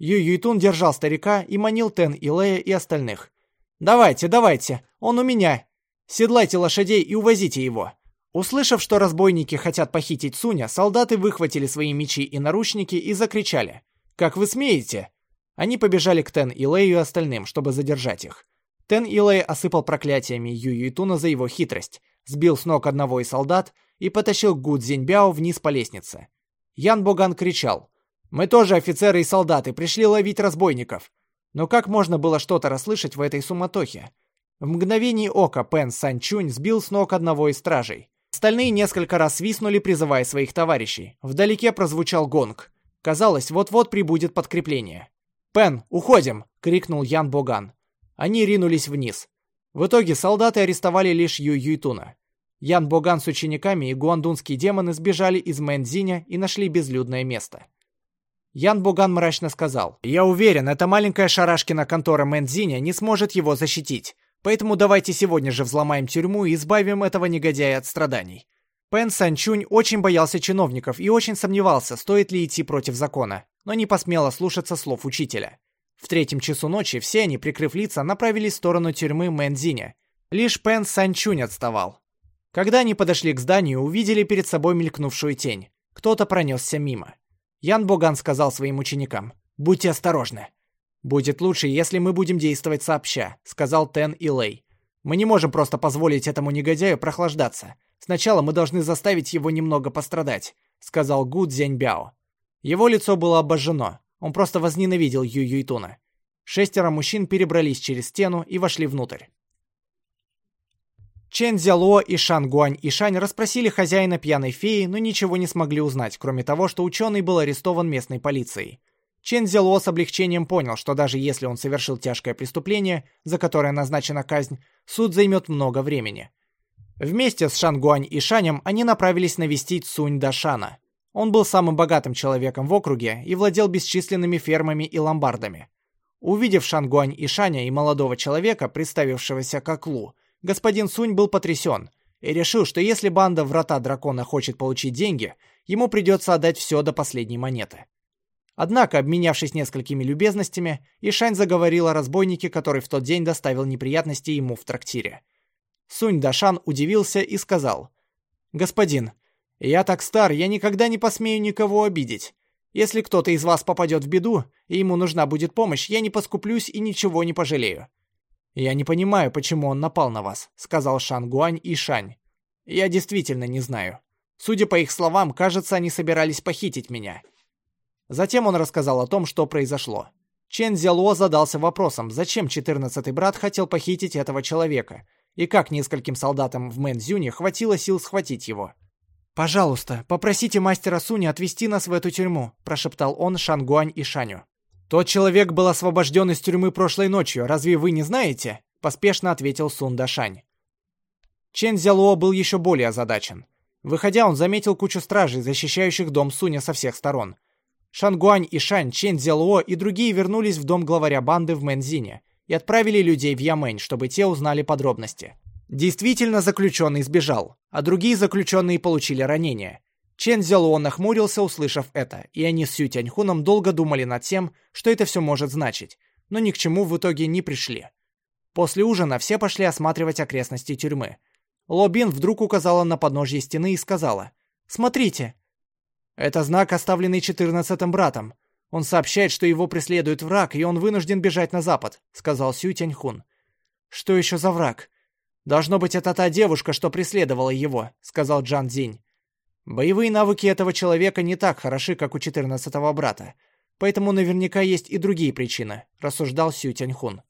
Ю Юйтун держал старика и манил Тен и Лея и остальных. «Давайте, давайте, он у меня. Седлайте лошадей и увозите его». Услышав, что разбойники хотят похитить Суня, солдаты выхватили свои мечи и наручники и закричали. «Как вы смеете?» Они побежали к Тен и Лею и остальным, чтобы задержать их. Тен и Лэй осыпал проклятиями Ю Юйтуна за его хитрость, сбил с ног одного из солдат и потащил Гу Цзиньбяо вниз по лестнице. Ян Боган кричал. «Мы тоже офицеры и солдаты, пришли ловить разбойников». Но как можно было что-то расслышать в этой суматохе? В мгновение ока Пен Санчунь сбил с ног одного из стражей. Остальные несколько раз свистнули, призывая своих товарищей. Вдалеке прозвучал гонг. Казалось, вот-вот прибудет подкрепление. «Пен, уходим!» — крикнул Ян Боган. Они ринулись вниз. В итоге солдаты арестовали лишь Ю Юйтуна. Ян Боган с учениками и гуандунские демоны сбежали из Мэнзиня и нашли безлюдное место. Ян Боган мрачно сказал, «Я уверен, эта маленькая шарашкина контора Мэнзиня не сможет его защитить, поэтому давайте сегодня же взломаем тюрьму и избавим этого негодяя от страданий». Пен Санчунь очень боялся чиновников и очень сомневался, стоит ли идти против закона, но не посмел слушаться слов учителя. В третьем часу ночи все они, прикрыв лица, направились в сторону тюрьмы Мэнзиня. Лишь Пен Санчунь отставал. Когда они подошли к зданию, увидели перед собой мелькнувшую тень. Кто-то пронесся мимо. Ян Боган сказал своим ученикам, «Будьте осторожны». «Будет лучше, если мы будем действовать сообща», — сказал Тен и. «Мы не можем просто позволить этому негодяю прохлаждаться. Сначала мы должны заставить его немного пострадать», — сказал Гу Цзяньбяо. Его лицо было обожжено. Он просто возненавидел Ю Юйтуна. Шестеро мужчин перебрались через стену и вошли внутрь. Чен Зяло и Шан Гуань и Шань расспросили хозяина пьяной феи, но ничего не смогли узнать, кроме того, что ученый был арестован местной полицией. Чен Зяло с облегчением понял, что даже если он совершил тяжкое преступление, за которое назначена казнь, суд займет много времени. Вместе с Шан Гуань и Шанем они направились навестить Сунь Дашана. Он был самым богатым человеком в округе и владел бесчисленными фермами и ломбардами. Увидев Шан Гуань и Шаня и молодого человека, представившегося как Лу, господин Сунь был потрясен и решил, что если банда Врата Дракона хочет получить деньги, ему придется отдать все до последней монеты. Однако, обменявшись несколькими любезностями, Ишань заговорил о разбойнике, который в тот день доставил неприятности ему в трактире. Сунь Дашан удивился и сказал, «Господин, я так стар, я никогда не посмею никого обидеть. Если кто-то из вас попадет в беду, и ему нужна будет помощь, я не поскуплюсь и ничего не пожалею. «Я не понимаю, почему он напал на вас», — сказал Шан Гуань и Шань. «Я действительно не знаю. Судя по их словам, кажется, они собирались похитить меня». Затем он рассказал о том, что произошло. Чен Зяло задался вопросом, зачем 14-й брат хотел похитить этого человека, и как нескольким солдатам в Мэнзюне хватило сил схватить его. «Пожалуйста, попросите мастера Суни отвезти нас в эту тюрьму», прошептал он Шангуань и Шаню. «Тот человек был освобожден из тюрьмы прошлой ночью, разве вы не знаете?» — поспешно ответил Сун Дашань. Чен Зялуо был еще более озадачен. Выходя, он заметил кучу стражей, защищающих дом Суня со всех сторон. Шангуань и Шань, Чен Зялуо и другие вернулись в дом главаря банды в Мэнзине и отправили людей в Ямэнь, чтобы те узнали подробности. Действительно, заключенный сбежал, а другие заключенные получили ранения. Чен Зялуо нахмурился, услышав это, и они с Сю Тяньхуном долго думали над тем, что это все может значить, но ни к чему в итоге не пришли. После ужина все пошли осматривать окрестности тюрьмы. Лобин вдруг указала на подножье стены и сказала «Смотрите». «Это знак, оставленный четырнадцатым братом. Он сообщает, что его преследует враг, и он вынужден бежать на запад», — сказал Сю Тяньхун. «Что еще за враг?» «Должно быть, это та девушка, что преследовала его», — сказал Джан Дзинь. Боевые навыки этого человека не так хороши, как у четырнадцатого брата. Поэтому наверняка есть и другие причины, рассуждал Сю Тяньхун.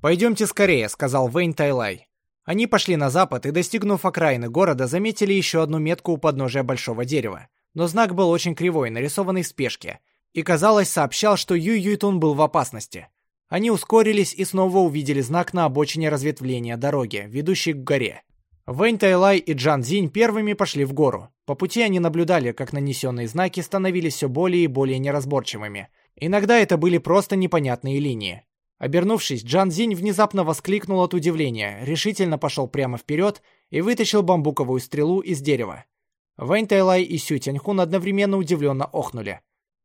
Пойдемте скорее, сказал Вэнь Тайлай. Они пошли на запад и, достигнув окраины города, заметили еще одну метку у подножия большого дерева. Но знак был очень кривой, нарисованный в спешке, и, казалось, сообщал, что Ю Юйтун был в опасности. Они ускорились и снова увидели знак на обочине разветвления дороги, ведущей к горе. Вэнь Тайлай и Джан Зинь первыми пошли в гору. По пути они наблюдали, как нанесенные знаки становились все более и более неразборчивыми. Иногда это были просто непонятные линии. Обернувшись, Джан Зинь внезапно воскликнул от удивления, решительно пошел прямо вперед и вытащил бамбуковую стрелу из дерева. Вэнь Тайлай и Сю Тяньхун одновременно удивленно охнули.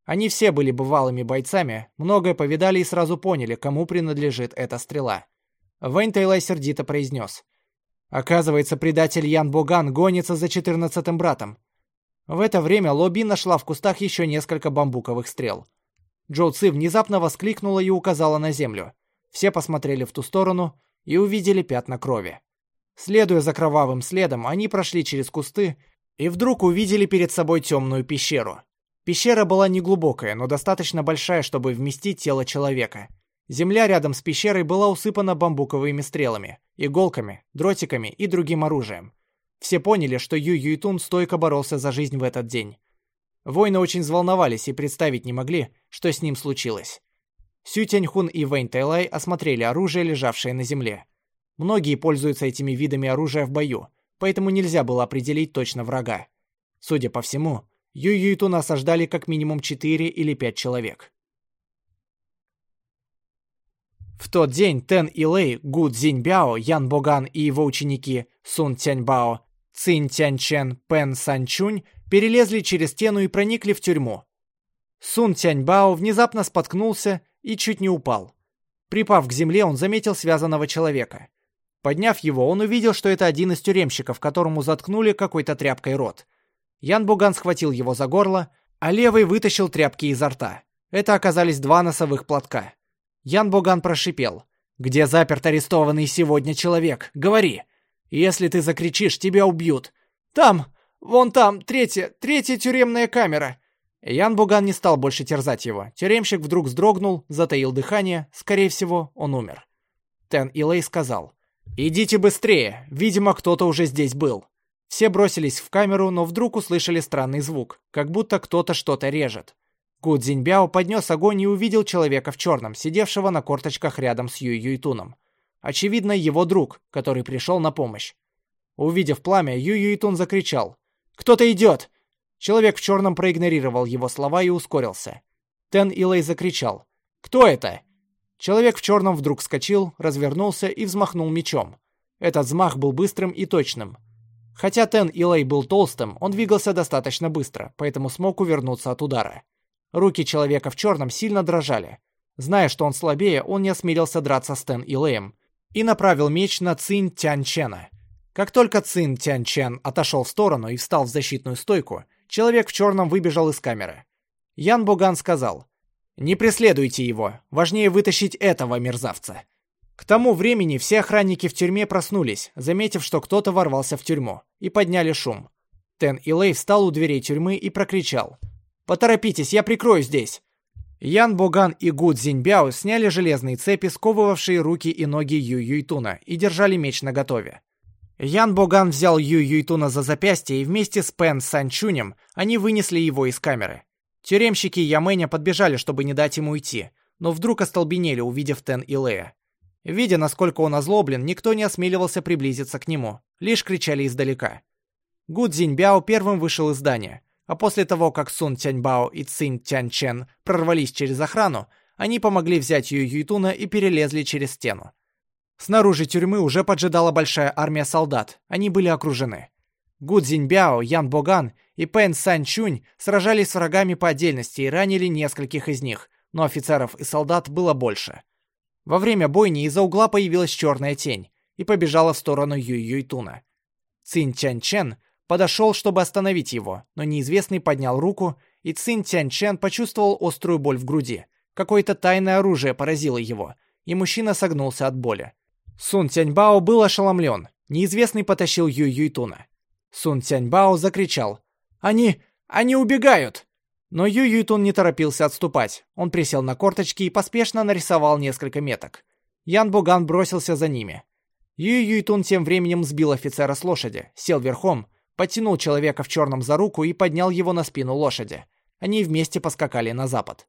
Они все были бывалыми бойцами, многое повидали и сразу поняли, кому принадлежит эта стрела. Вэнь Тайлай сердито произнес. Оказывается, предатель Ян Боган гонится за четырнадцатым братом. В это время Лоби нашла в кустах еще несколько бамбуковых стрел. Джоу Ци внезапно воскликнула и указала на землю. Все посмотрели в ту сторону и увидели пятна крови. Следуя за кровавым следом, они прошли через кусты и вдруг увидели перед собой темную пещеру. Пещера была неглубокая, но достаточно большая, чтобы вместить тело человека. Земля рядом с пещерой была усыпана бамбуковыми стрелами, иголками, дротиками и другим оружием. Все поняли, что Ю Юйтун стойко боролся за жизнь в этот день. Воины очень взволновались и представить не могли, что с ним случилось. Сю Тяньхун и Вэнь Тайлай осмотрели оружие, лежавшее на земле. Многие пользуются этими видами оружия в бою, поэтому нельзя было определить точно врага. Судя по всему, Ю Юйтун осаждали как минимум 4 или 5 человек. В тот день Тен Илэй, Гу Цзиньбяо, Ян Боган и его ученики Сун Тяньбао, Цин Тяньчен, Пен Санчунь перелезли через стену и проникли в тюрьму. Сун Тяньбао внезапно споткнулся и чуть не упал. Припав к земле, он заметил связанного человека. Подняв его, он увидел, что это один из тюремщиков, которому заткнули какой-то тряпкой рот. Ян Буган схватил его за горло, а левый вытащил тряпки изо рта. Это оказались два носовых платка. Ян Боган прошипел. «Где заперт арестованный сегодня человек? Говори! Если ты закричишь, тебя убьют!» «Там! Вон там! Третья! Третья тюремная камера!» Ян Буган не стал больше терзать его. Тюремщик вдруг вздрогнул, затаил дыхание. Скорее всего, он умер. Тен Илэй сказал. «Идите быстрее! Видимо, кто-то уже здесь был!» Все бросились в камеру, но вдруг услышали странный звук, как будто кто-то что-то режет. Гу Цзиньбяо поднес огонь и увидел человека в черном, сидевшего на корточках рядом с Юй Юйтуном. Очевидно, его друг, который пришел на помощь. Увидев пламя, Юй Юйтун закричал. «Кто-то идет!» Человек в черном проигнорировал его слова и ускорился. Тен Илэй закричал. «Кто это?» Человек в черном вдруг вскочил, развернулся и взмахнул мечом. Этот взмах был быстрым и точным. Хотя Тен Илэй был толстым, он двигался достаточно быстро, поэтому смог увернуться от удара. Руки человека в черном сильно дрожали. Зная, что он слабее, он не осмелился драться с Тен Илэем и направил меч на Цин Тяньчена. Как только Цин Тяньчен отошел в сторону и встал в защитную стойку, человек в черном выбежал из камеры. Ян Буган сказал, «Не преследуйте его, важнее вытащить этого мерзавца». К тому времени все охранники в тюрьме проснулись, заметив, что кто-то ворвался в тюрьму, и подняли шум. Тен Илэй встал у дверей тюрьмы и прокричал, Поторопитесь, я прикрою здесь!» Ян Боган и Гу Цзиньбяо сняли железные цепи, сковывавшие руки и ноги Ю Юйтуна, и держали меч наготове. Ян Боган взял Ю Юйтуна за запястье, и вместе с Пен Санчунем они вынесли его из камеры. Тюремщики Яменя подбежали, чтобы не дать ему уйти, но вдруг остолбенели, увидев Тен Илея. Видя, насколько он озлоблен, никто не осмеливался приблизиться к нему, лишь кричали издалека. Гу Цзиньбяо первым вышел из здания. А после того, как Сун Тяньбао и Цин Тяньчен прорвались через охрану, они помогли взять Ю Юйтуна и перелезли через стену. Снаружи тюрьмы уже поджидала большая армия солдат, они были окружены. Гу Цзиньбяо, Ян Боган и Пэн Сан Чунь сражались с врагами по отдельности и ранили нескольких из них, но офицеров и солдат было больше. Во время бойни из-за угла появилась черная тень и побежала в сторону Юй Юйтуна. Цин Чан Чен Подошел, чтобы остановить его, но неизвестный поднял руку, и Цин Тяньчен почувствовал острую боль в груди. Какое-то тайное оружие поразило его, и мужчина согнулся от боли. Сун Тяньбао был ошеломлен. Неизвестный потащил Юй Юйтуна. Сун Тяньбао закричал. «Они... они убегают!» Но Юй Юйтун не торопился отступать. Он присел на корточки и поспешно нарисовал несколько меток. Ян Буган бросился за ними. Юй Юйтун тем временем сбил офицера с лошади, сел верхом, Подтянул человека в черном за руку и поднял его на спину лошади. Они вместе поскакали на запад.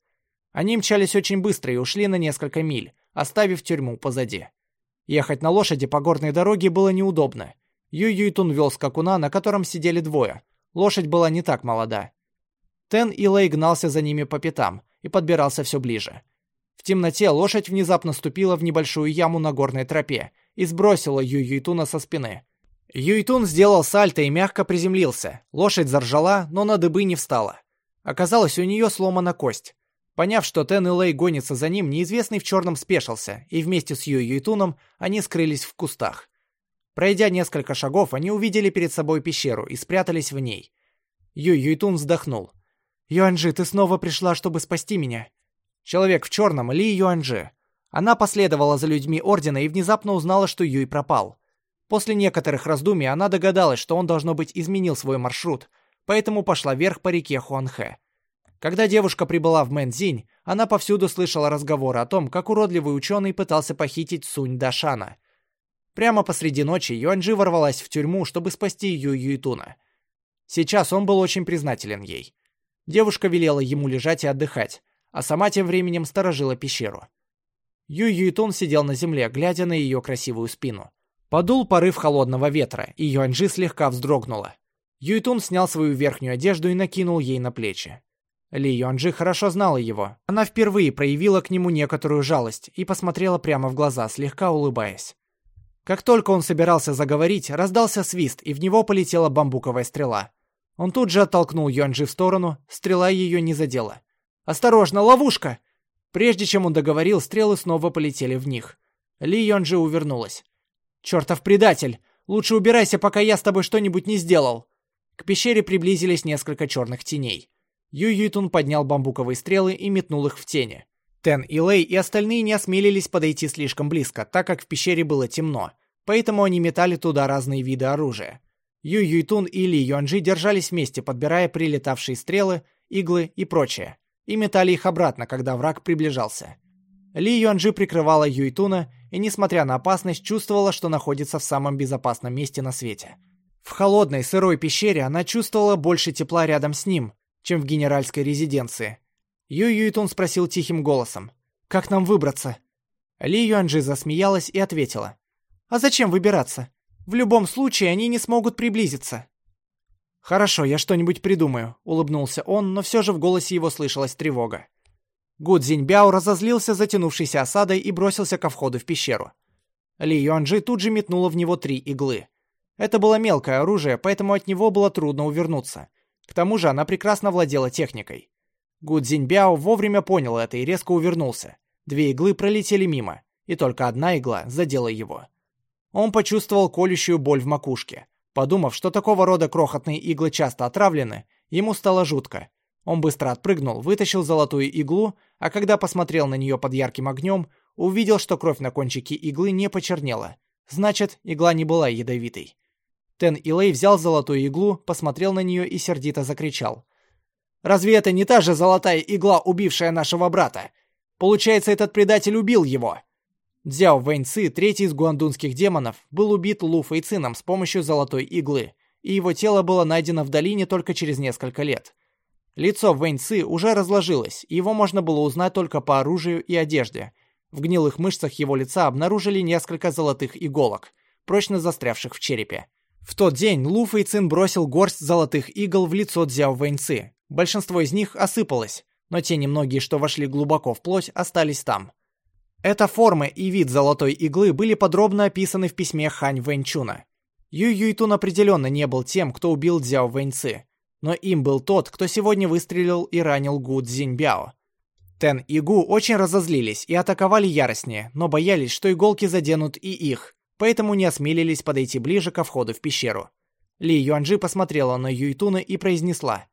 Они мчались очень быстро и ушли на несколько миль, оставив тюрьму позади. Ехать на лошади по горной дороге было неудобно. Юйтун вел скакуна, на котором сидели двое. Лошадь была не так молода. Тен Лэй гнался за ними по пятам и подбирался все ближе. В темноте лошадь внезапно ступила в небольшую яму на горной тропе и сбросила Юй Юйтуна со спины. Юйтун сделал сальто и мягко приземлился. Лошадь заржала, но на дыбы не встала. Оказалось, у нее сломана кость. Поняв, что Тен Лэй гонится за ним, неизвестный в черном спешился, и вместе с Юй Юйтуном они скрылись в кустах. Пройдя несколько шагов, они увидели перед собой пещеру и спрятались в ней. Юй Юйтун вздохнул. «Юанжи, ты снова пришла, чтобы спасти меня?» Человек в черном — Ли Юанжи. Она последовала за людьми Ордена и внезапно узнала, что Юй пропал. После некоторых раздумий она догадалась, что он, должно быть, изменил свой маршрут, поэтому пошла вверх по реке Хуанхэ. Когда девушка прибыла в Мэнзинь, она повсюду слышала разговоры о том, как уродливый ученый пытался похитить Сунь Дашана. Прямо посреди ночи Юаньжи ворвалась в тюрьму, чтобы спасти Ю Юйтуна. Сейчас он был очень признателен ей. Девушка велела ему лежать и отдыхать, а сама тем временем сторожила пещеру. Ю Юйтун сидел на земле, глядя на ее красивую спину. Подул порыв холодного ветра, и Юаньжи слегка вздрогнула. Юйтун снял свою верхнюю одежду и накинул ей на плечи. Ли Юаньжи хорошо знала его. Она впервые проявила к нему некоторую жалость и посмотрела прямо в глаза, слегка улыбаясь. Как только он собирался заговорить, раздался свист, и в него полетела бамбуковая стрела. Он тут же оттолкнул Юаньжи в сторону, стрела ее не задела. «Осторожно, ловушка!» Прежде чем он договорил, стрелы снова полетели в них. Ли Юаньжи увернулась. «Чертов предатель! Лучше убирайся, пока я с тобой что-нибудь не сделал!» К пещере приблизились несколько черных теней. Ю Юйтун поднял бамбуковые стрелы и метнул их в тени. Тен и Лэй и остальные не осмелились подойти слишком близко, так как в пещере было темно, поэтому они метали туда разные виды оружия. Ю Юйтун и Ли Юанжи держались вместе, подбирая прилетавшие стрелы, иглы и прочее, и метали их обратно, когда враг приближался. Ли Юанжи прикрывала Юйтуна и, несмотря на опасность, чувствовала, что находится в самом безопасном месте на свете. В холодной, сырой пещере она чувствовала больше тепла рядом с ним, чем в генеральской резиденции. Ю Юйтун спросил тихим голосом. «Как нам выбраться?» Ли Юанжи засмеялась и ответила. «А зачем выбираться? В любом случае они не смогут приблизиться». «Хорошо, я что-нибудь придумаю», — улыбнулся он, но все же в голосе его слышалась тревога. Гу Цзиньбяо разозлился затянувшейся осадой и бросился ко входу в пещеру. Ли Юанжи тут же метнула в него три иглы. Это было мелкое оружие, поэтому от него было трудно увернуться. К тому же она прекрасно владела техникой. Гу Цзиньбяо вовремя понял это и резко увернулся. Две иглы пролетели мимо, и только одна игла задела его. Он почувствовал колющую боль в макушке. Подумав, что такого рода крохотные иглы часто отравлены, ему стало жутко. Он быстро отпрыгнул, вытащил золотую иглу, а когда посмотрел на нее под ярким огнем, увидел, что кровь на кончике иглы не почернела. Значит, игла не была ядовитой. Тен Илэй взял золотую иглу, посмотрел на нее и сердито закричал. «Разве это не та же золотая игла, убившая нашего брата? Получается, этот предатель убил его!» Дзяо Вэньци, третий из гуандунских демонов, был убит Лу Фэйцином с помощью золотой иглы, и его тело было найдено в долине только через несколько лет. Лицо Вэньци уже разложилось, и его можно было узнать только по оружию и одежде. В гнилых мышцах его лица обнаружили несколько золотых иголок, прочно застрявших в черепе. В тот день Лу Фэйцин бросил горсть золотых игл в лицо Дзяо Вэньци. Большинство из них осыпалось, но те немногие, что вошли глубоко в плоть, остались там. Эта форма и вид золотой иглы были подробно описаны в письме Хань Вэньчуна. Ю Юйтун определенно не был тем, кто убил Дзяо Вэньцы, но им был тот, кто сегодня выстрелил и ранил Гу Цзиньбяо. Тен и Гу очень разозлились и атаковали яростнее, но боялись, что иголки заденут и их, поэтому не осмелились подойти ближе ко входу в пещеру. Ли Юанжи посмотрела на Юйтуна и произнесла.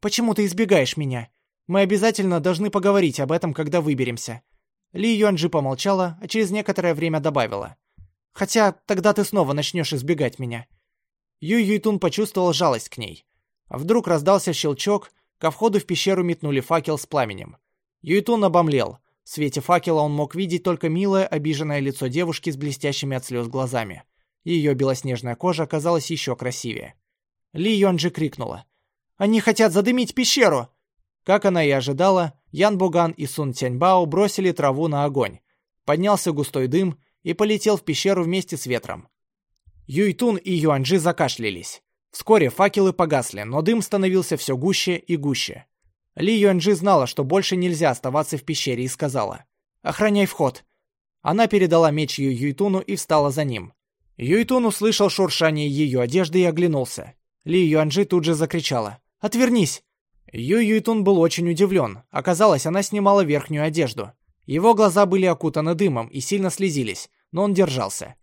«Почему ты избегаешь меня? Мы обязательно должны поговорить об этом, когда выберемся. Ли Юанджи помолчала, а через некоторое время добавила. «Хотя тогда ты снова начнешь избегать меня». Ю Юйтун почувствовал жалость к ней. Вдруг раздался щелчок, ко входу в пещеру метнули факел с пламенем. Юйтун обомлел. В свете факела он мог видеть только милое, обиженное лицо девушки с блестящими от слез глазами. Ее белоснежная кожа оказалась еще красивее. Ли Юанджи крикнула. «Они хотят задымить пещеру!» Как она и ожидала, Ян Буган и Сун Тяньбао бросили траву на огонь. Поднялся густой дым и полетел в пещеру вместе с ветром. Юйтун и Юаньжи закашлялись. Вскоре факелы погасли, но дым становился все гуще и гуще. Ли Юаньжи знала, что больше нельзя оставаться в пещере и сказала «Охраняй вход». Она передала меч Ю Юйтуну и встала за ним. Юйтун услышал шуршание ее одежды и оглянулся. Ли Юаньжи тут же закричала «Отвернись!» Ю Юйтун был очень удивлен. Оказалось, она снимала верхнюю одежду. Его глаза были окутаны дымом и сильно слезились, но он держался.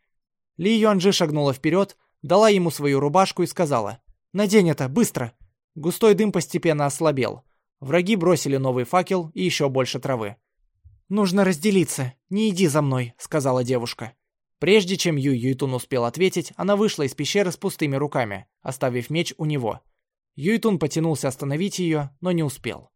Ли Юанджи шагнула вперед, дала ему свою рубашку и сказала «Надень это, быстро!». Густой дым постепенно ослабел. Враги бросили новый факел и еще больше травы. «Нужно разделиться. Не иди за мной», — сказала девушка. Прежде чем Ю Юйтун успел ответить, она вышла из пещеры с пустыми руками, оставив меч у него. Юйтун потянулся остановить ее, но не успел.